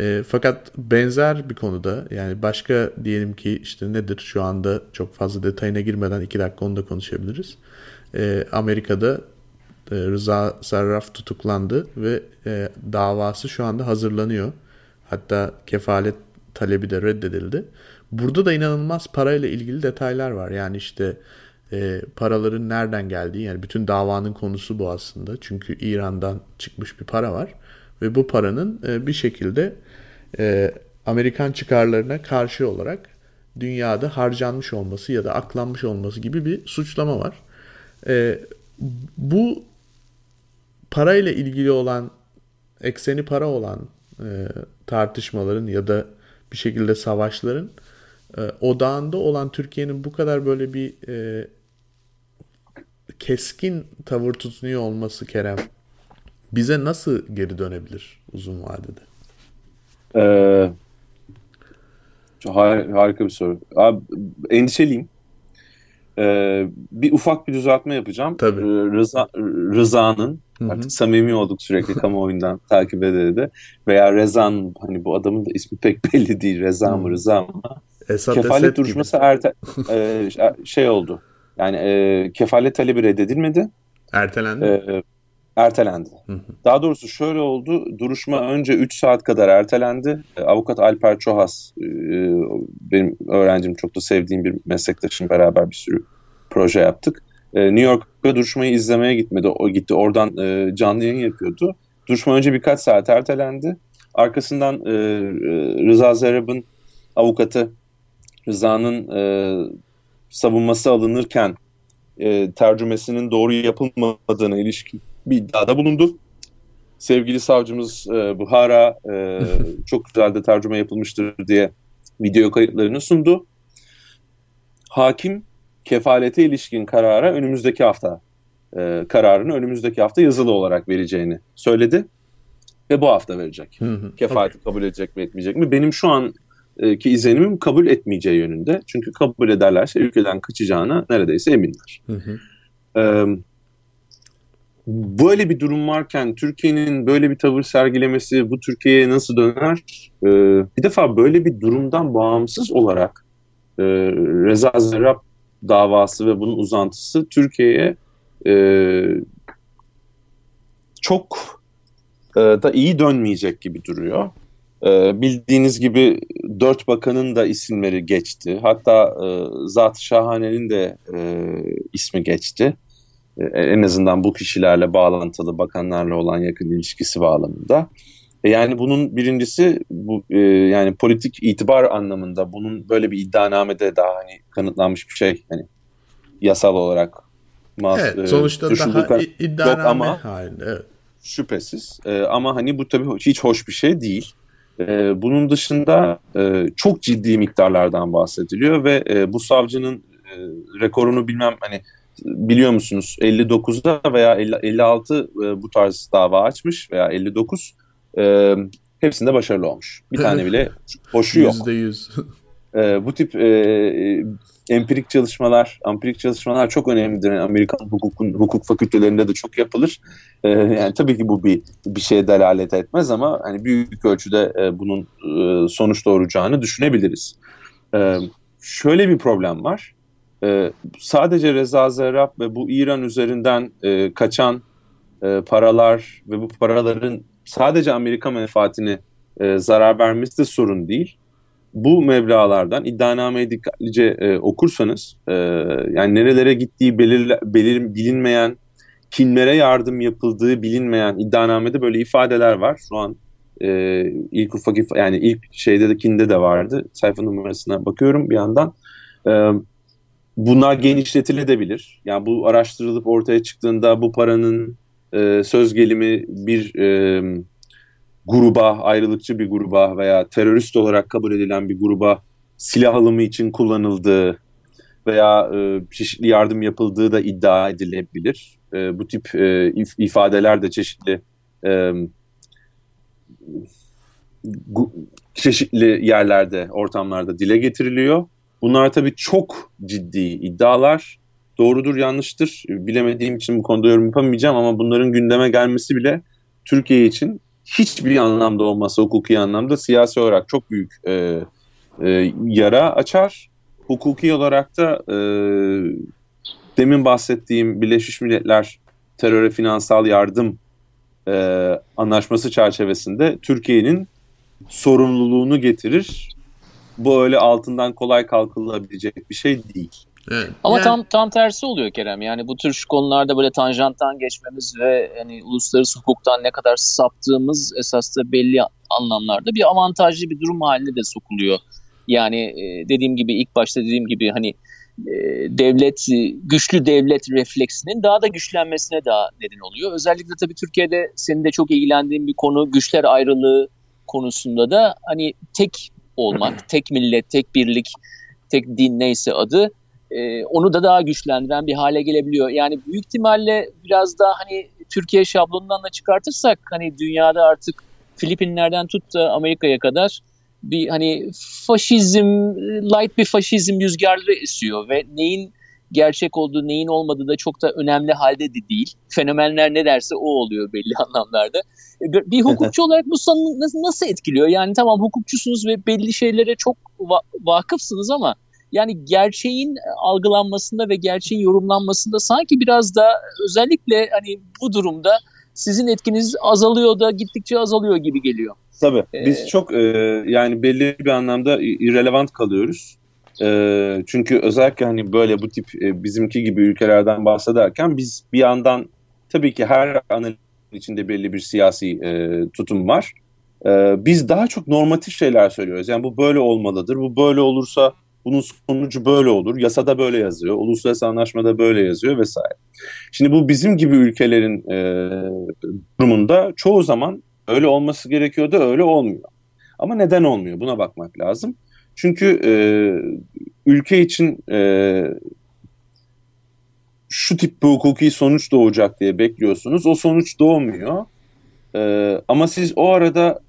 E, fakat benzer bir konuda yani başka diyelim ki işte nedir şu anda çok fazla detayına girmeden iki dakika onu da konuşabiliriz. E, Amerika'da e, Rıza Sarraf tutuklandı ve e, davası şu anda hazırlanıyor. Hatta kefalet talebi de reddedildi. Burada da inanılmaz parayla ilgili detaylar var. Yani işte e, paraların nereden geldiği yani bütün davanın konusu bu aslında. Çünkü İran'dan çıkmış bir para var ve bu paranın e, bir şekilde e, Amerikan çıkarlarına karşı olarak dünyada harcanmış olması ya da aklanmış olması gibi bir suçlama var. E, bu parayla ilgili olan ekseni para olan e, tartışmaların ya da bir şekilde savaşların e, odağında olan Türkiye'nin bu kadar böyle bir keskin tavır tutunuyor olması Kerem bize nasıl geri dönebilir uzun vadede? Ee, har harika bir soru. Abi, endişeliyim. Ee, bir ufak bir düzeltme yapacağım. Tabii. Rıza, Rıza'nın artık samimi olduk sürekli kamuoyundan takip ede veya Rezan hani bu adamın da ismi pek belli değil. Reza mı Rıza mı? Esat kefalet Esed duruşması erte, e, şey oldu. Yani e, kefalet talebi reddedilmedi. Ertelendi. E, ertelendi. Hı hı. Daha doğrusu şöyle oldu. Duruşma önce 3 saat kadar ertelendi. E, Avukat Alper Çohas, e, benim öğrencim çok da sevdiğim bir meslektaşım beraber bir sürü proje yaptık. E, New York'a duruşmayı izlemeye gitmedi. O gitti oradan canlı yayın yapıyordu. Duruşma önce birkaç saat ertelendi. Arkasından Rıza Zerab'ın avukatı Rıza'nın savunması alınırken e, tercümesinin doğru yapılmadığına ilişkin bir iddiada bulundu. Sevgili savcımız e, Buhara e, çok güzel de tercüme yapılmıştır diye video kayıtlarını sundu. Hakim kefalete ilişkin karara önümüzdeki hafta e, kararını önümüzdeki hafta yazılı olarak vereceğini söyledi ve bu hafta verecek. Hı hı. Kefaleti kabul edecek mi etmeyecek mi? Benim şu an ki izlenimim kabul etmeyeceği yönünde. Çünkü kabul ederlerse ülkeden kaçacağına neredeyse eminler. Hı hı. Ee, böyle bir durum varken Türkiye'nin böyle bir tavır sergilemesi bu Türkiye'ye nasıl döner? Ee, bir defa böyle bir durumdan bağımsız olarak e, Reza Zerrab davası ve bunun uzantısı Türkiye'ye e, çok e, da iyi dönmeyecek gibi duruyor. E, bildiğiniz gibi dört bakanın da isimleri geçti. Hatta e, Zat Şahane'nin de e, ismi geçti. E, en azından bu kişilerle bağlantılı bakanlarla olan yakın ilişkisi bağlamında. E, yani bunun birincisi bu e, yani politik itibar anlamında bunun böyle bir iddianamede daha hani kanıtlanmış bir şey hani yasal olarak mas, Evet, sonuçta e, daha yok iddianame ama halinde. Evet. şüphesiz E, ama hani bu tabii hiç hoş bir şey değil. E, bunun dışında e, çok ciddi miktarlardan bahsediliyor ve e, bu savcının e, rekorunu bilmem hani biliyor musunuz 59'da veya 50, 56 e, bu tarz dava açmış veya 59 e, hepsinde başarılı olmuş. Bir tane bile boşu yok. Yüzde yüz. E, bu tip e, e, empirik çalışmalar, empirik çalışmalar çok önemlidir. Yani Amerikan hukukun hukuk fakültelerinde de çok yapılır. E, yani tabii ki bu bir bir şeye delalet etmez ama hani büyük ölçüde e, bunun e, sonuç doğuracağını düşünebiliriz. E, şöyle bir problem var. E, sadece Reza Zerrab ve bu İran üzerinden e, kaçan e, paralar ve bu paraların sadece Amerika menfaatine e, zarar vermesi de sorun değil bu meblalardan iddianameyi dikkatlice e, okursanız e, yani nerelere gittiği belir, belir, bilinmeyen kimlere yardım yapıldığı bilinmeyen iddianamede böyle ifadeler var. Şu an e, ilk ufak if- yani ilk şeydekinde de vardı. Sayfa numarasına bakıyorum bir yandan. E, bunlar genişletilebilir. Yani bu araştırılıp ortaya çıktığında bu paranın e, söz gelimi bir e, gruba, ayrılıkçı bir gruba veya terörist olarak kabul edilen bir gruba silah alımı için kullanıldığı veya e, çeşitli yardım yapıldığı da iddia edilebilir. E, bu tip e, ifadeler de çeşitli e, çeşitli yerlerde, ortamlarda dile getiriliyor. Bunlar tabii çok ciddi iddialar. Doğrudur, yanlıştır. Bilemediğim için bu konuda yorum yapamayacağım ama bunların gündeme gelmesi bile Türkiye için hiçbir anlamda olmasa hukuki anlamda siyasi olarak çok büyük e, e, yara açar. Hukuki olarak da e, demin bahsettiğim Birleşmiş Milletler teröre finansal yardım e, anlaşması çerçevesinde Türkiye'nin sorumluluğunu getirir. Bu öyle altından kolay kalkılabilecek bir şey değil. Evet. Ama yani... tam tam tersi oluyor Kerem. Yani bu tür konularda böyle tanjanttan geçmemiz ve hani uluslararası hukuktan ne kadar saptığımız esas da belli anlamlarda bir avantajlı bir durum haline de sokuluyor. Yani e, dediğim gibi ilk başta dediğim gibi hani e, devlet güçlü devlet refleksinin daha da güçlenmesine daha neden oluyor. Özellikle tabii Türkiye'de senin de çok ilgilendiğin bir konu güçler ayrılığı konusunda da hani tek olmak, tek millet, tek birlik, tek din neyse adı e, onu da daha güçlendiren bir hale gelebiliyor. Yani büyük ihtimalle biraz daha hani Türkiye şablonundan da çıkartırsak hani dünyada artık Filipinler'den tut da Amerika'ya kadar bir hani faşizm, light bir faşizm rüzgarları esiyor ve neyin gerçek olduğu, neyin olmadığı da çok da önemli halde de değil. Fenomenler ne derse o oluyor belli anlamlarda. E, bir hukukçu olarak bu sana nasıl etkiliyor? Yani tamam hukukçusunuz ve belli şeylere çok va- vakıfsınız ama yani gerçeğin algılanmasında ve gerçeğin yorumlanmasında sanki biraz da özellikle hani bu durumda sizin etkiniz azalıyor da gittikçe azalıyor gibi geliyor. Tabii. Ee, Biz çok e, yani belli bir anlamda irrelevant kalıyoruz. E, çünkü özellikle hani böyle bu tip e, bizimki gibi ülkelerden bahsederken biz bir yandan tabii ki her analiz içinde belli bir siyasi e, tutum var. E, biz daha çok normatif şeyler söylüyoruz. Yani bu böyle olmalıdır. Bu böyle olursa bunun sonucu böyle olur. Yasada böyle yazıyor. Uluslararası anlaşmada böyle yazıyor vesaire. Şimdi bu bizim gibi ülkelerin e, durumunda çoğu zaman öyle olması gerekiyor da öyle olmuyor. Ama neden olmuyor? Buna bakmak lazım. Çünkü e, ülke için e, şu tip bir hukuki sonuç doğacak diye bekliyorsunuz. O sonuç doğmuyor. E, ama siz o arada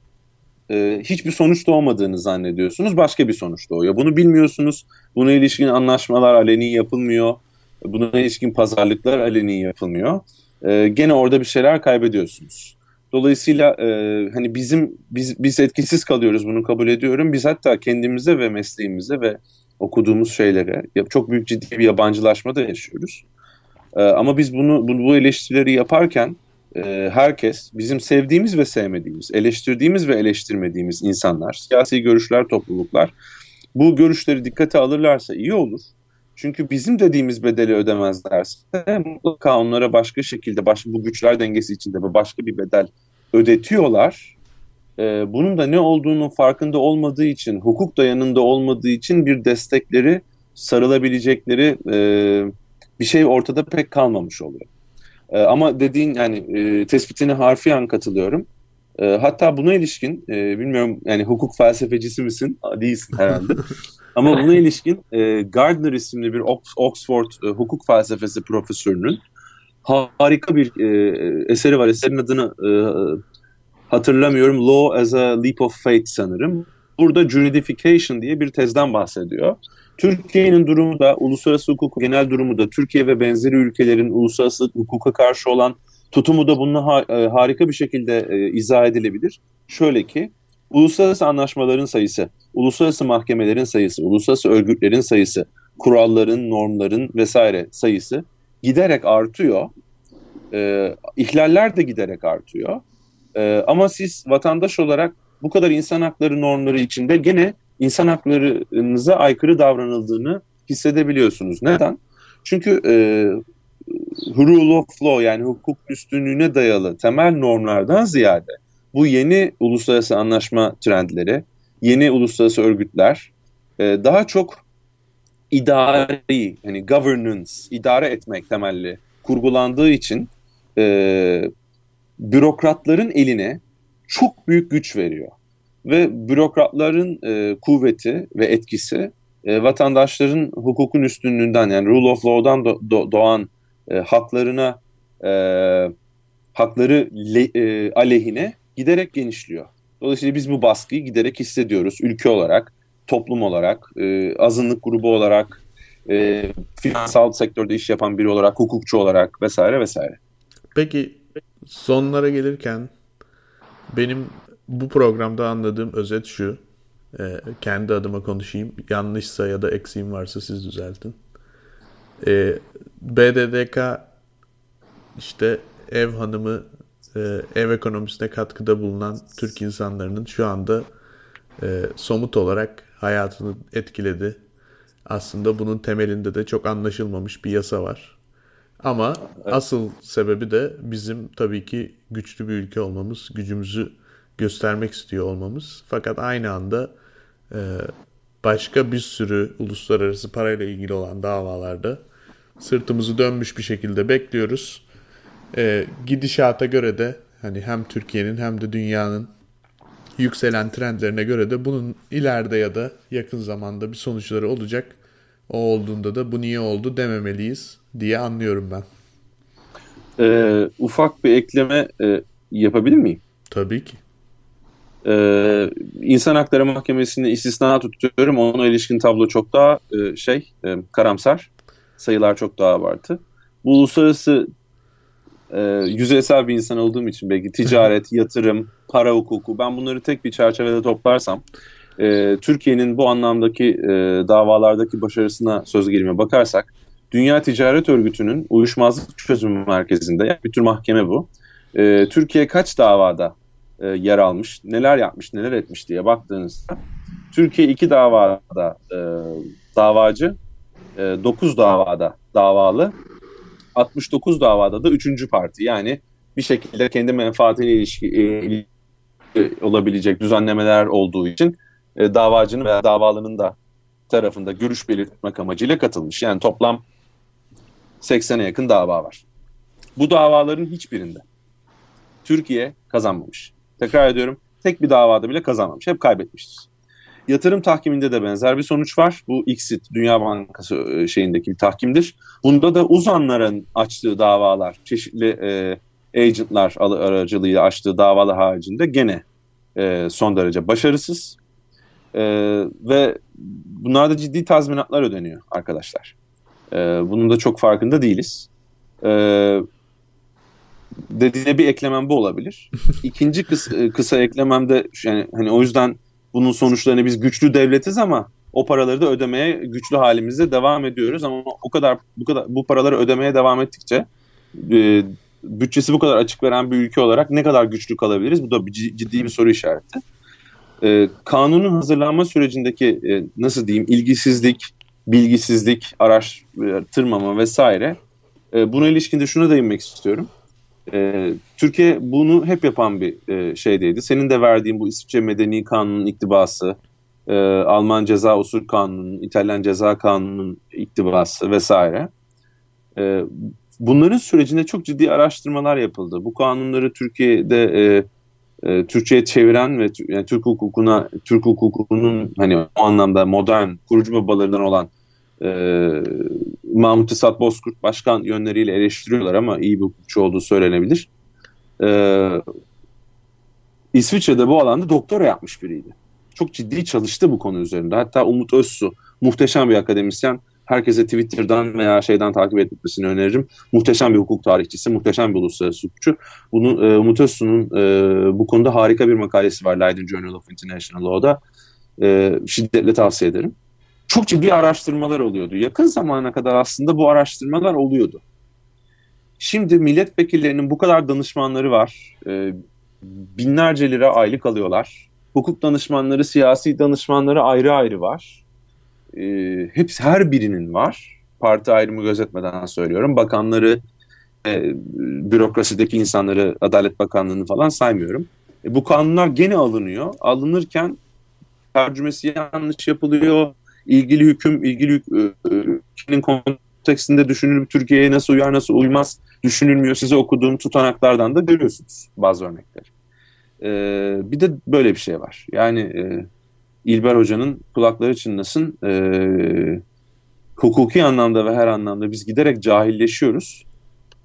e, hiçbir sonuç doğmadığını zannediyorsunuz. Başka bir sonuç doğuyor. Bunu bilmiyorsunuz. Buna ilişkin anlaşmalar aleni yapılmıyor. Buna ilişkin pazarlıklar aleni yapılmıyor. E, gene orada bir şeyler kaybediyorsunuz. Dolayısıyla e, hani bizim biz biz etkisiz kalıyoruz bunu kabul ediyorum. Biz hatta kendimize ve mesleğimize ve okuduğumuz şeylere çok büyük ciddi bir yabancılaşma da yaşıyoruz. E, ama biz bunu bu, bu eleştirileri yaparken e, herkes bizim sevdiğimiz ve sevmediğimiz, eleştirdiğimiz ve eleştirmediğimiz insanlar, siyasi görüşler, topluluklar bu görüşleri dikkate alırlarsa iyi olur. Çünkü bizim dediğimiz bedeli ödemezlerse mutlaka onlara başka şekilde baş, bu güçler dengesi içinde başka bir bedel ödetiyorlar. Ee, bunun da ne olduğunun farkında olmadığı için, hukuk da yanında olmadığı için bir destekleri, sarılabilecekleri e, bir şey ortada pek kalmamış oluyor. E, ama dediğin yani e, tespitine harfiyen katılıyorum. E, hatta buna ilişkin e, bilmiyorum yani hukuk felsefecisi misin? Değilsin herhalde. Ama buna ilişkin e, Gardner isimli bir Oxford e, hukuk felsefesi profesörünün harika bir e, eseri var. Eserin adını e, hatırlamıyorum. Law as a Leap of Faith sanırım. Burada juridification diye bir tezden bahsediyor. Türkiye'nin durumu da, uluslararası hukuk genel durumu da, Türkiye ve benzeri ülkelerin uluslararası hukuka karşı olan tutumu da bununla ha, e, harika bir şekilde e, izah edilebilir. Şöyle ki, uluslararası anlaşmaların sayısı, uluslararası mahkemelerin sayısı, uluslararası örgütlerin sayısı, kuralların, normların vesaire sayısı giderek artıyor. E, ihlaller de giderek artıyor. E, ama siz vatandaş olarak bu kadar insan hakları normları içinde gene insan haklarınıza aykırı davranıldığını hissedebiliyorsunuz. Neden? Çünkü e, rule of law yani hukuk üstünlüğüne dayalı temel normlardan ziyade bu yeni uluslararası anlaşma trendleri, yeni uluslararası örgütler e, daha çok idari, yani governance, idare etmek temelli kurgulandığı için e, bürokratların eline çok büyük güç veriyor. Ve bürokratların e, kuvveti ve etkisi e, vatandaşların hukukun üstünlüğünden yani rule of law'dan do, do, doğan e, haklarına e, hakları le, e, aleyhine giderek genişliyor. Dolayısıyla biz bu baskıyı giderek hissediyoruz ülke olarak, toplum olarak, e, azınlık grubu olarak, e, finansal sektörde iş yapan biri olarak, hukukçu olarak vesaire vesaire. Peki sonlara gelirken benim bu programda anladığım özet şu. E, kendi adıma konuşayım. Yanlışsa ya da eksiğim varsa siz düzeltin. E, BDDK işte ev hanımı ev ekonomisine katkıda bulunan Türk insanlarının şu anda e, somut olarak hayatını etkiledi. Aslında bunun temelinde de çok anlaşılmamış bir yasa var. Ama evet. asıl sebebi de bizim tabii ki güçlü bir ülke olmamız, gücümüzü göstermek istiyor olmamız. Fakat aynı anda e, başka bir sürü uluslararası parayla ilgili olan davalarda sırtımızı dönmüş bir şekilde bekliyoruz. E, gidişata göre de hani hem Türkiye'nin hem de dünyanın yükselen trendlerine göre de bunun ileride ya da yakın zamanda bir sonuçları olacak. O olduğunda da bu niye oldu dememeliyiz diye anlıyorum ben. Ee, ufak bir ekleme e, yapabilir miyim? Tabii ki. Ee, İnsan Hakları Mahkemesi'ni istisna tutuyorum. Ona ilişkin tablo çok daha e, şey e, karamsar. Sayılar çok daha abartı. Bu uluslararası e, yüzeysel bir insan olduğum için belki ticaret, yatırım, para hukuku ben bunları tek bir çerçevede toplarsam e, Türkiye'nin bu anlamdaki e, davalardaki başarısına söz gelime bakarsak Dünya Ticaret Örgütü'nün uyuşmazlık çözümü merkezinde yani bir tür mahkeme bu. E, Türkiye kaç davada e, yer almış, neler yapmış, neler etmiş diye baktığınızda Türkiye iki davada e, davacı, e, 9 davada davalı, 69 davada da üçüncü parti. Yani bir şekilde kendi menfaatine ilişki, e, olabilecek düzenlemeler olduğu için e, davacının veya davalının da tarafında görüş belirtmek amacıyla katılmış. Yani toplam 80'e yakın dava var. Bu davaların hiçbirinde Türkiye kazanmamış. Tekrar ediyorum tek bir davada bile kazanmamış. Hep kaybetmiştir. Yatırım tahkiminde de benzer bir sonuç var. Bu Xit Dünya Bankası e, şeyindeki bir tahkimdir. Bunda da uzanların açtığı davalar, çeşitli e, agentlar aracılığıyla açtığı davalar haricinde gene e, son derece başarısız. E, ve bunlarda ciddi tazminatlar ödeniyor arkadaşlar. E, bunun da çok farkında değiliz. E, dediğine bir eklemem bu olabilir. İkinci kısa, e, kısa eklemem de yani hani o yüzden bunun sonuçlarını biz güçlü devletiz ama o paraları da ödemeye güçlü halimizde devam ediyoruz ama o kadar bu kadar bu paraları ödemeye devam ettikçe e, bütçesi bu kadar açık veren bir ülke olarak ne kadar güçlü kalabiliriz? Bu da bir, ciddi bir soru işareti. E, kanunun hazırlanma sürecindeki e, nasıl diyeyim ilgisizlik, bilgisizlik, araştırmama vesaire e, buna ilişkin de şuna değinmek istiyorum. E, Türkiye bunu hep yapan bir e, şeydeydi. Senin de verdiğin bu İsviçre Medeni Kanunu'nun iktibası, e, Alman Ceza Usul Kanunu'nun, İtalyan Ceza Kanunu'nun iktibası vesaire. E, bunların sürecinde çok ciddi araştırmalar yapıldı. Bu kanunları Türkiye'de e, e, Türkçe'ye çeviren ve yani Türk hukukuna Türk hukukunun hani o anlamda modern kurucu babalarından olan e, Mahmut Esat Bozkurt başkan yönleriyle eleştiriyorlar ama iyi bir hukukçu olduğu söylenebilir. E, İsviçre'de bu alanda doktora yapmış biriydi. Çok ciddi çalıştı bu konu üzerinde. Hatta Umut Özsu muhteşem bir akademisyen. Herkese Twitter'dan veya şeyden takip etmesini öneririm. Muhteşem bir hukuk tarihçisi, muhteşem bir uluslararası hukukçu. Bunu e, Umut Özsu'nun e, bu konuda harika bir makalesi var Leiden Journal of International Law'da. E, şiddetle tavsiye ederim çok ciddi araştırmalar oluyordu. Yakın zamana kadar aslında bu araştırmalar oluyordu. Şimdi milletvekillerinin bu kadar danışmanları var. E, binlerce lira aylık alıyorlar. Hukuk danışmanları, siyasi danışmanları ayrı ayrı var. E, hepsi her birinin var. Parti ayrımı gözetmeden söylüyorum. Bakanları, e, bürokrasideki insanları, Adalet Bakanlığı'nı falan saymıyorum. E, bu kanunlar gene alınıyor. Alınırken tercümesi yanlış yapılıyor ilgili hüküm, ilgili ülkenin kontekstinde düşünülüp Türkiye'ye nasıl uyar, nasıl uymaz düşünülmüyor. Size okuduğum tutanaklardan da görüyorsunuz bazı örnekler. Ee, bir de böyle bir şey var. Yani e, İlber Hoca'nın kulakları çınlasın. E, hukuki anlamda ve her anlamda biz giderek cahilleşiyoruz.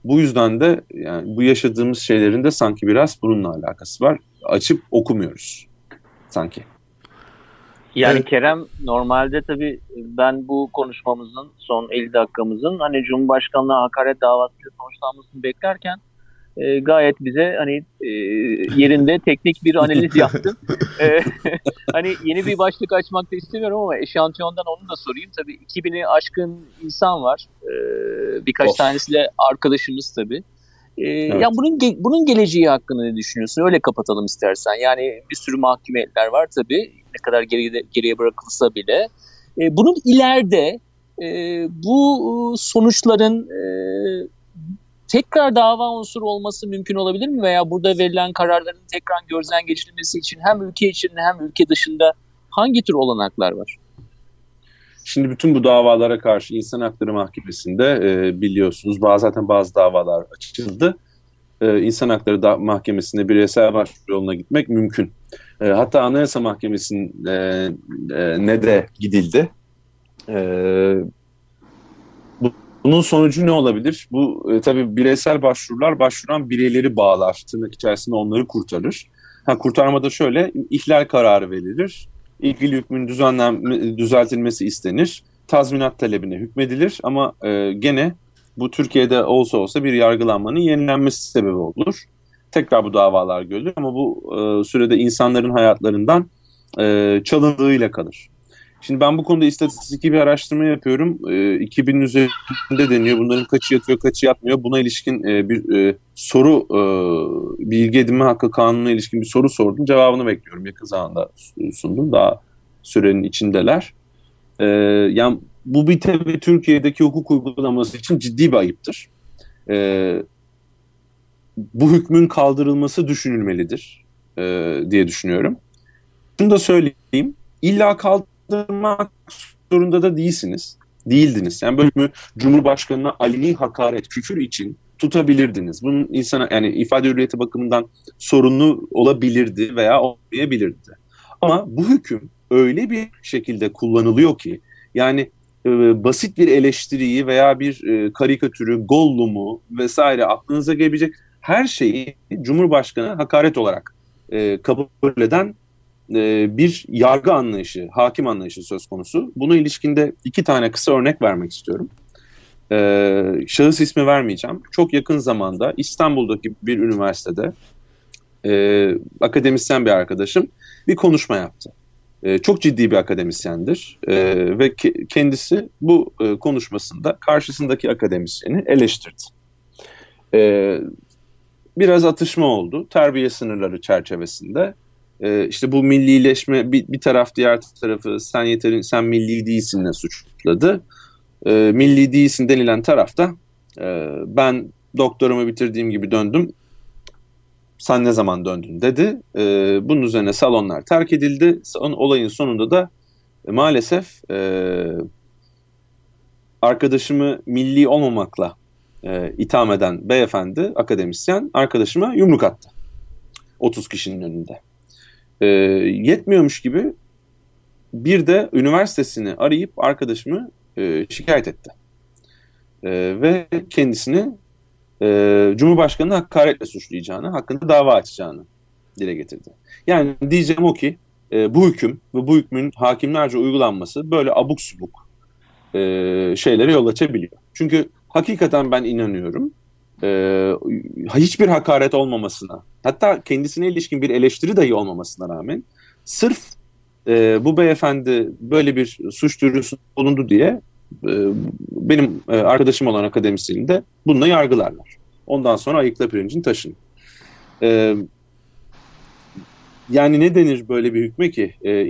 Bu yüzden de yani bu yaşadığımız şeylerin de sanki biraz bununla alakası var. Açıp okumuyoruz sanki. Yani evet. Kerem normalde tabii ben bu konuşmamızın son 50 dakikamızın hani Cumhurbaşkanlığı hakaret davasıyla sonuçlanmasını beklerken e, gayet bize hani e, yerinde teknik bir analiz yaptın. e, hani yeni bir başlık açmak da istemiyorum ama eşantiyondan onu da sorayım. Tabii 2000'i aşkın insan var. E, birkaç of. tanesi de arkadaşımız tabii. E, evet. Yani bunun ge- bunun geleceği hakkında ne düşünüyorsun? Öyle kapatalım istersen. Yani bir sürü mahkumiyetler var tabii. Ne kadar geriye, geriye bırakılsa bile. E, bunun ileride e, bu sonuçların e, tekrar dava unsuru olması mümkün olabilir mi? Veya burada verilen kararların tekrar gözden geçirilmesi için hem ülke içinde hem ülke dışında hangi tür olanaklar var? Şimdi bütün bu davalara karşı İnsan Hakları Mahkemesi'nde e, biliyorsunuz bazı, zaten bazı davalar açıldı. E, İnsan Hakları da, Mahkemesi'nde bireysel başvuru yoluna gitmek mümkün. E, hatta Anayasa Mahkemesi'ne e, ne de gidildi. E, bunun sonucu ne olabilir? Bu e, tabii bireysel başvurular başvuran bireyleri bağlar. Tırnak içerisinde onları kurtarır. Ha, kurtarmada şöyle ihlal kararı verilir. İlgili hükmün düzenlen, düzeltilmesi istenir. Tazminat talebine hükmedilir ama e, gene bu Türkiye'de olsa olsa bir yargılanmanın yenilenmesi sebebi olur. Tekrar bu davalar görülür ama bu e, sürede insanların hayatlarından e, çalındığıyla kalır. Şimdi ben bu konuda istatistik bir araştırma yapıyorum. E, 2000'in üzerinde deniyor. Bunların kaçı yatıyor, kaçı yatmıyor. Buna ilişkin e, bir e, soru, e, bilgi edinme hakkı kanununa ilişkin bir soru sordum. Cevabını bekliyorum. Yakın zamanda sundum. Daha sürenin içindeler. E, yani bu bir tabii Türkiye'deki hukuk uygulaması için ciddi bir ayıptır. E, bu hükmün kaldırılması düşünülmelidir e, diye düşünüyorum. Şunu da söyleyeyim. İlla kaldır kaldırmak zorunda da değilsiniz. Değildiniz. Yani böyle Cumhurbaşkanı'na aleni hakaret, küfür için tutabilirdiniz. Bunun insana yani ifade hürriyeti bakımından sorunlu olabilirdi veya olmayabilirdi. Ama bu hüküm öyle bir şekilde kullanılıyor ki yani e, basit bir eleştiriyi veya bir e, karikatürü, gollumu vesaire aklınıza gelebilecek her şeyi Cumhurbaşkanı hakaret olarak e, kabul eden bir yargı anlayışı, hakim anlayışı söz konusu. Buna ilişkinde iki tane kısa örnek vermek istiyorum. Şahıs ismi vermeyeceğim. Çok yakın zamanda İstanbul'daki bir üniversitede akademisyen bir arkadaşım bir konuşma yaptı. Çok ciddi bir akademisyendir ve kendisi bu konuşmasında karşısındaki akademisyeni eleştirdi. biraz atışma oldu terbiye sınırları çerçevesinde e, işte bu millileşme bir, bir taraf diğer tarafı sen yeterin sen milli değilsinle suçladı. E, milli değilsin denilen tarafta e, ben doktorumu bitirdiğim gibi döndüm. Sen ne zaman döndün dedi. E, bunun üzerine salonlar terk edildi. Son, olayın sonunda da e, maalesef e, arkadaşımı milli olmamakla e, itham eden beyefendi, akademisyen arkadaşıma yumruk attı. 30 kişinin önünde. E, yetmiyormuş gibi bir de üniversitesini arayıp arkadaşımı e, şikayet etti. E, ve kendisini e, Cumhurbaşkanı'nı hakaretle suçlayacağını, hakkında dava açacağını dile getirdi. Yani diyeceğim o ki e, bu hüküm ve bu hükmün hakimlerce uygulanması böyle abuk subuk e, şeylere yol açabiliyor. Çünkü hakikaten ben inanıyorum e, hiçbir hakaret olmamasına hatta kendisine ilişkin bir eleştiri dahi olmamasına rağmen sırf e, bu beyefendi böyle bir suç duyurusunda bulundu diye benim e, arkadaşım olan akademisyenim de bununla yargılarlar. Ondan sonra ayıkla pirincin taşın. E, yani ne denir böyle bir hükme ki? E,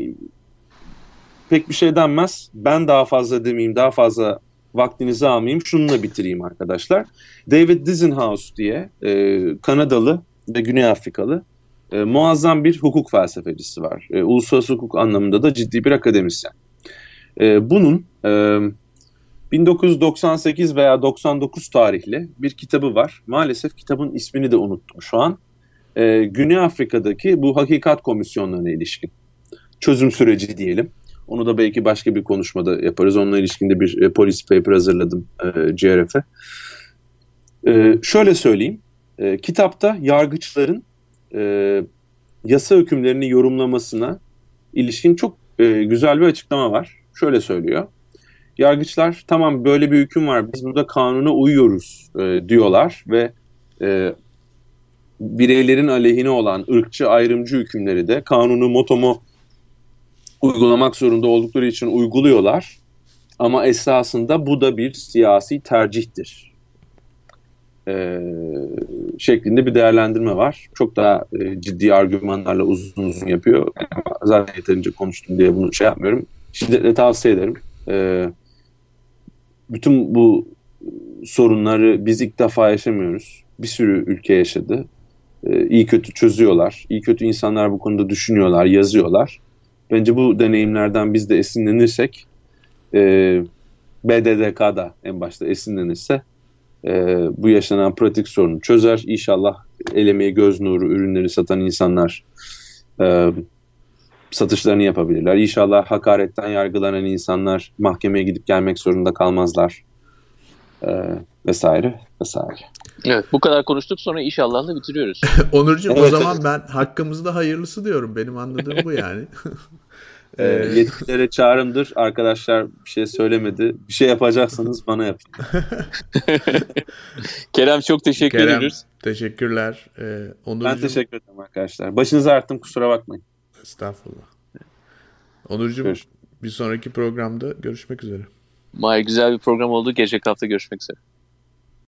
pek bir şey denmez. Ben daha fazla demeyeyim, daha fazla vaktinizi almayayım. Şununla bitireyim arkadaşlar. David Dizenhouse diye e, Kanadalı ve Güney Afrikalı e, muazzam bir hukuk felsefecisi var. E, uluslararası hukuk anlamında da ciddi bir akademisyen. E, bunun e, 1998 veya 99 tarihli bir kitabı var. Maalesef kitabın ismini de unuttum şu an. E, Güney Afrika'daki bu hakikat komisyonlarına ilişkin. çözüm süreci diyelim. Onu da belki başka bir konuşmada yaparız. Onunla ilişkinde bir e, policy paper hazırladım e, GRF'e. E, şöyle söyleyeyim. E, kitapta yargıçların e, yasa hükümlerini yorumlamasına ilişkin çok e, güzel bir açıklama var. Şöyle söylüyor. Yargıçlar tamam böyle bir hüküm var biz burada kanuna uyuyoruz e, diyorlar ve e, bireylerin aleyhine olan ırkçı ayrımcı hükümleri de kanunu motomo uygulamak zorunda oldukları için uyguluyorlar. Ama esasında bu da bir siyasi tercihtir. Ee, şeklinde bir değerlendirme var. Çok daha e, ciddi argümanlarla uzun uzun yapıyor. Zaten yeterince konuştum diye bunu şey yapmıyorum. Şiddetle tavsiye ederim. Ee, bütün bu sorunları biz ilk defa yaşamıyoruz. Bir sürü ülke yaşadı. Ee, iyi kötü çözüyorlar. İyi kötü insanlar bu konuda düşünüyorlar, yazıyorlar. Bence bu deneyimlerden biz de esinlenirsek e, BDDK'da en başta esinlenirse e, bu yaşanan pratik sorunu çözer. İnşallah el emeği göz nuru ürünleri satan insanlar e, satışlarını yapabilirler. İnşallah hakaretten yargılanan insanlar mahkemeye gidip gelmek zorunda kalmazlar. E, vesaire vesaire. Evet bu kadar konuştuk sonra inşallah da bitiriyoruz. Onurcuğum Evet, o zaman evet. ben hakkımızda hayırlısı diyorum. Benim anladığım bu yani. E, yetkililere çağrımdır. Arkadaşlar bir şey söylemedi. Bir şey yapacaksanız bana yapın. Kerem çok teşekkür Kerem ediyoruz. teşekkürler. Ee, Onurcuğum, Ben teşekkür ederim arkadaşlar. Başınızı arttım kusura bakmayın. Estağfurullah. Onurcuğum bir sonraki programda görüşmek üzere. Mahir güzel bir program oldu. Gelecek hafta görüşmek üzere.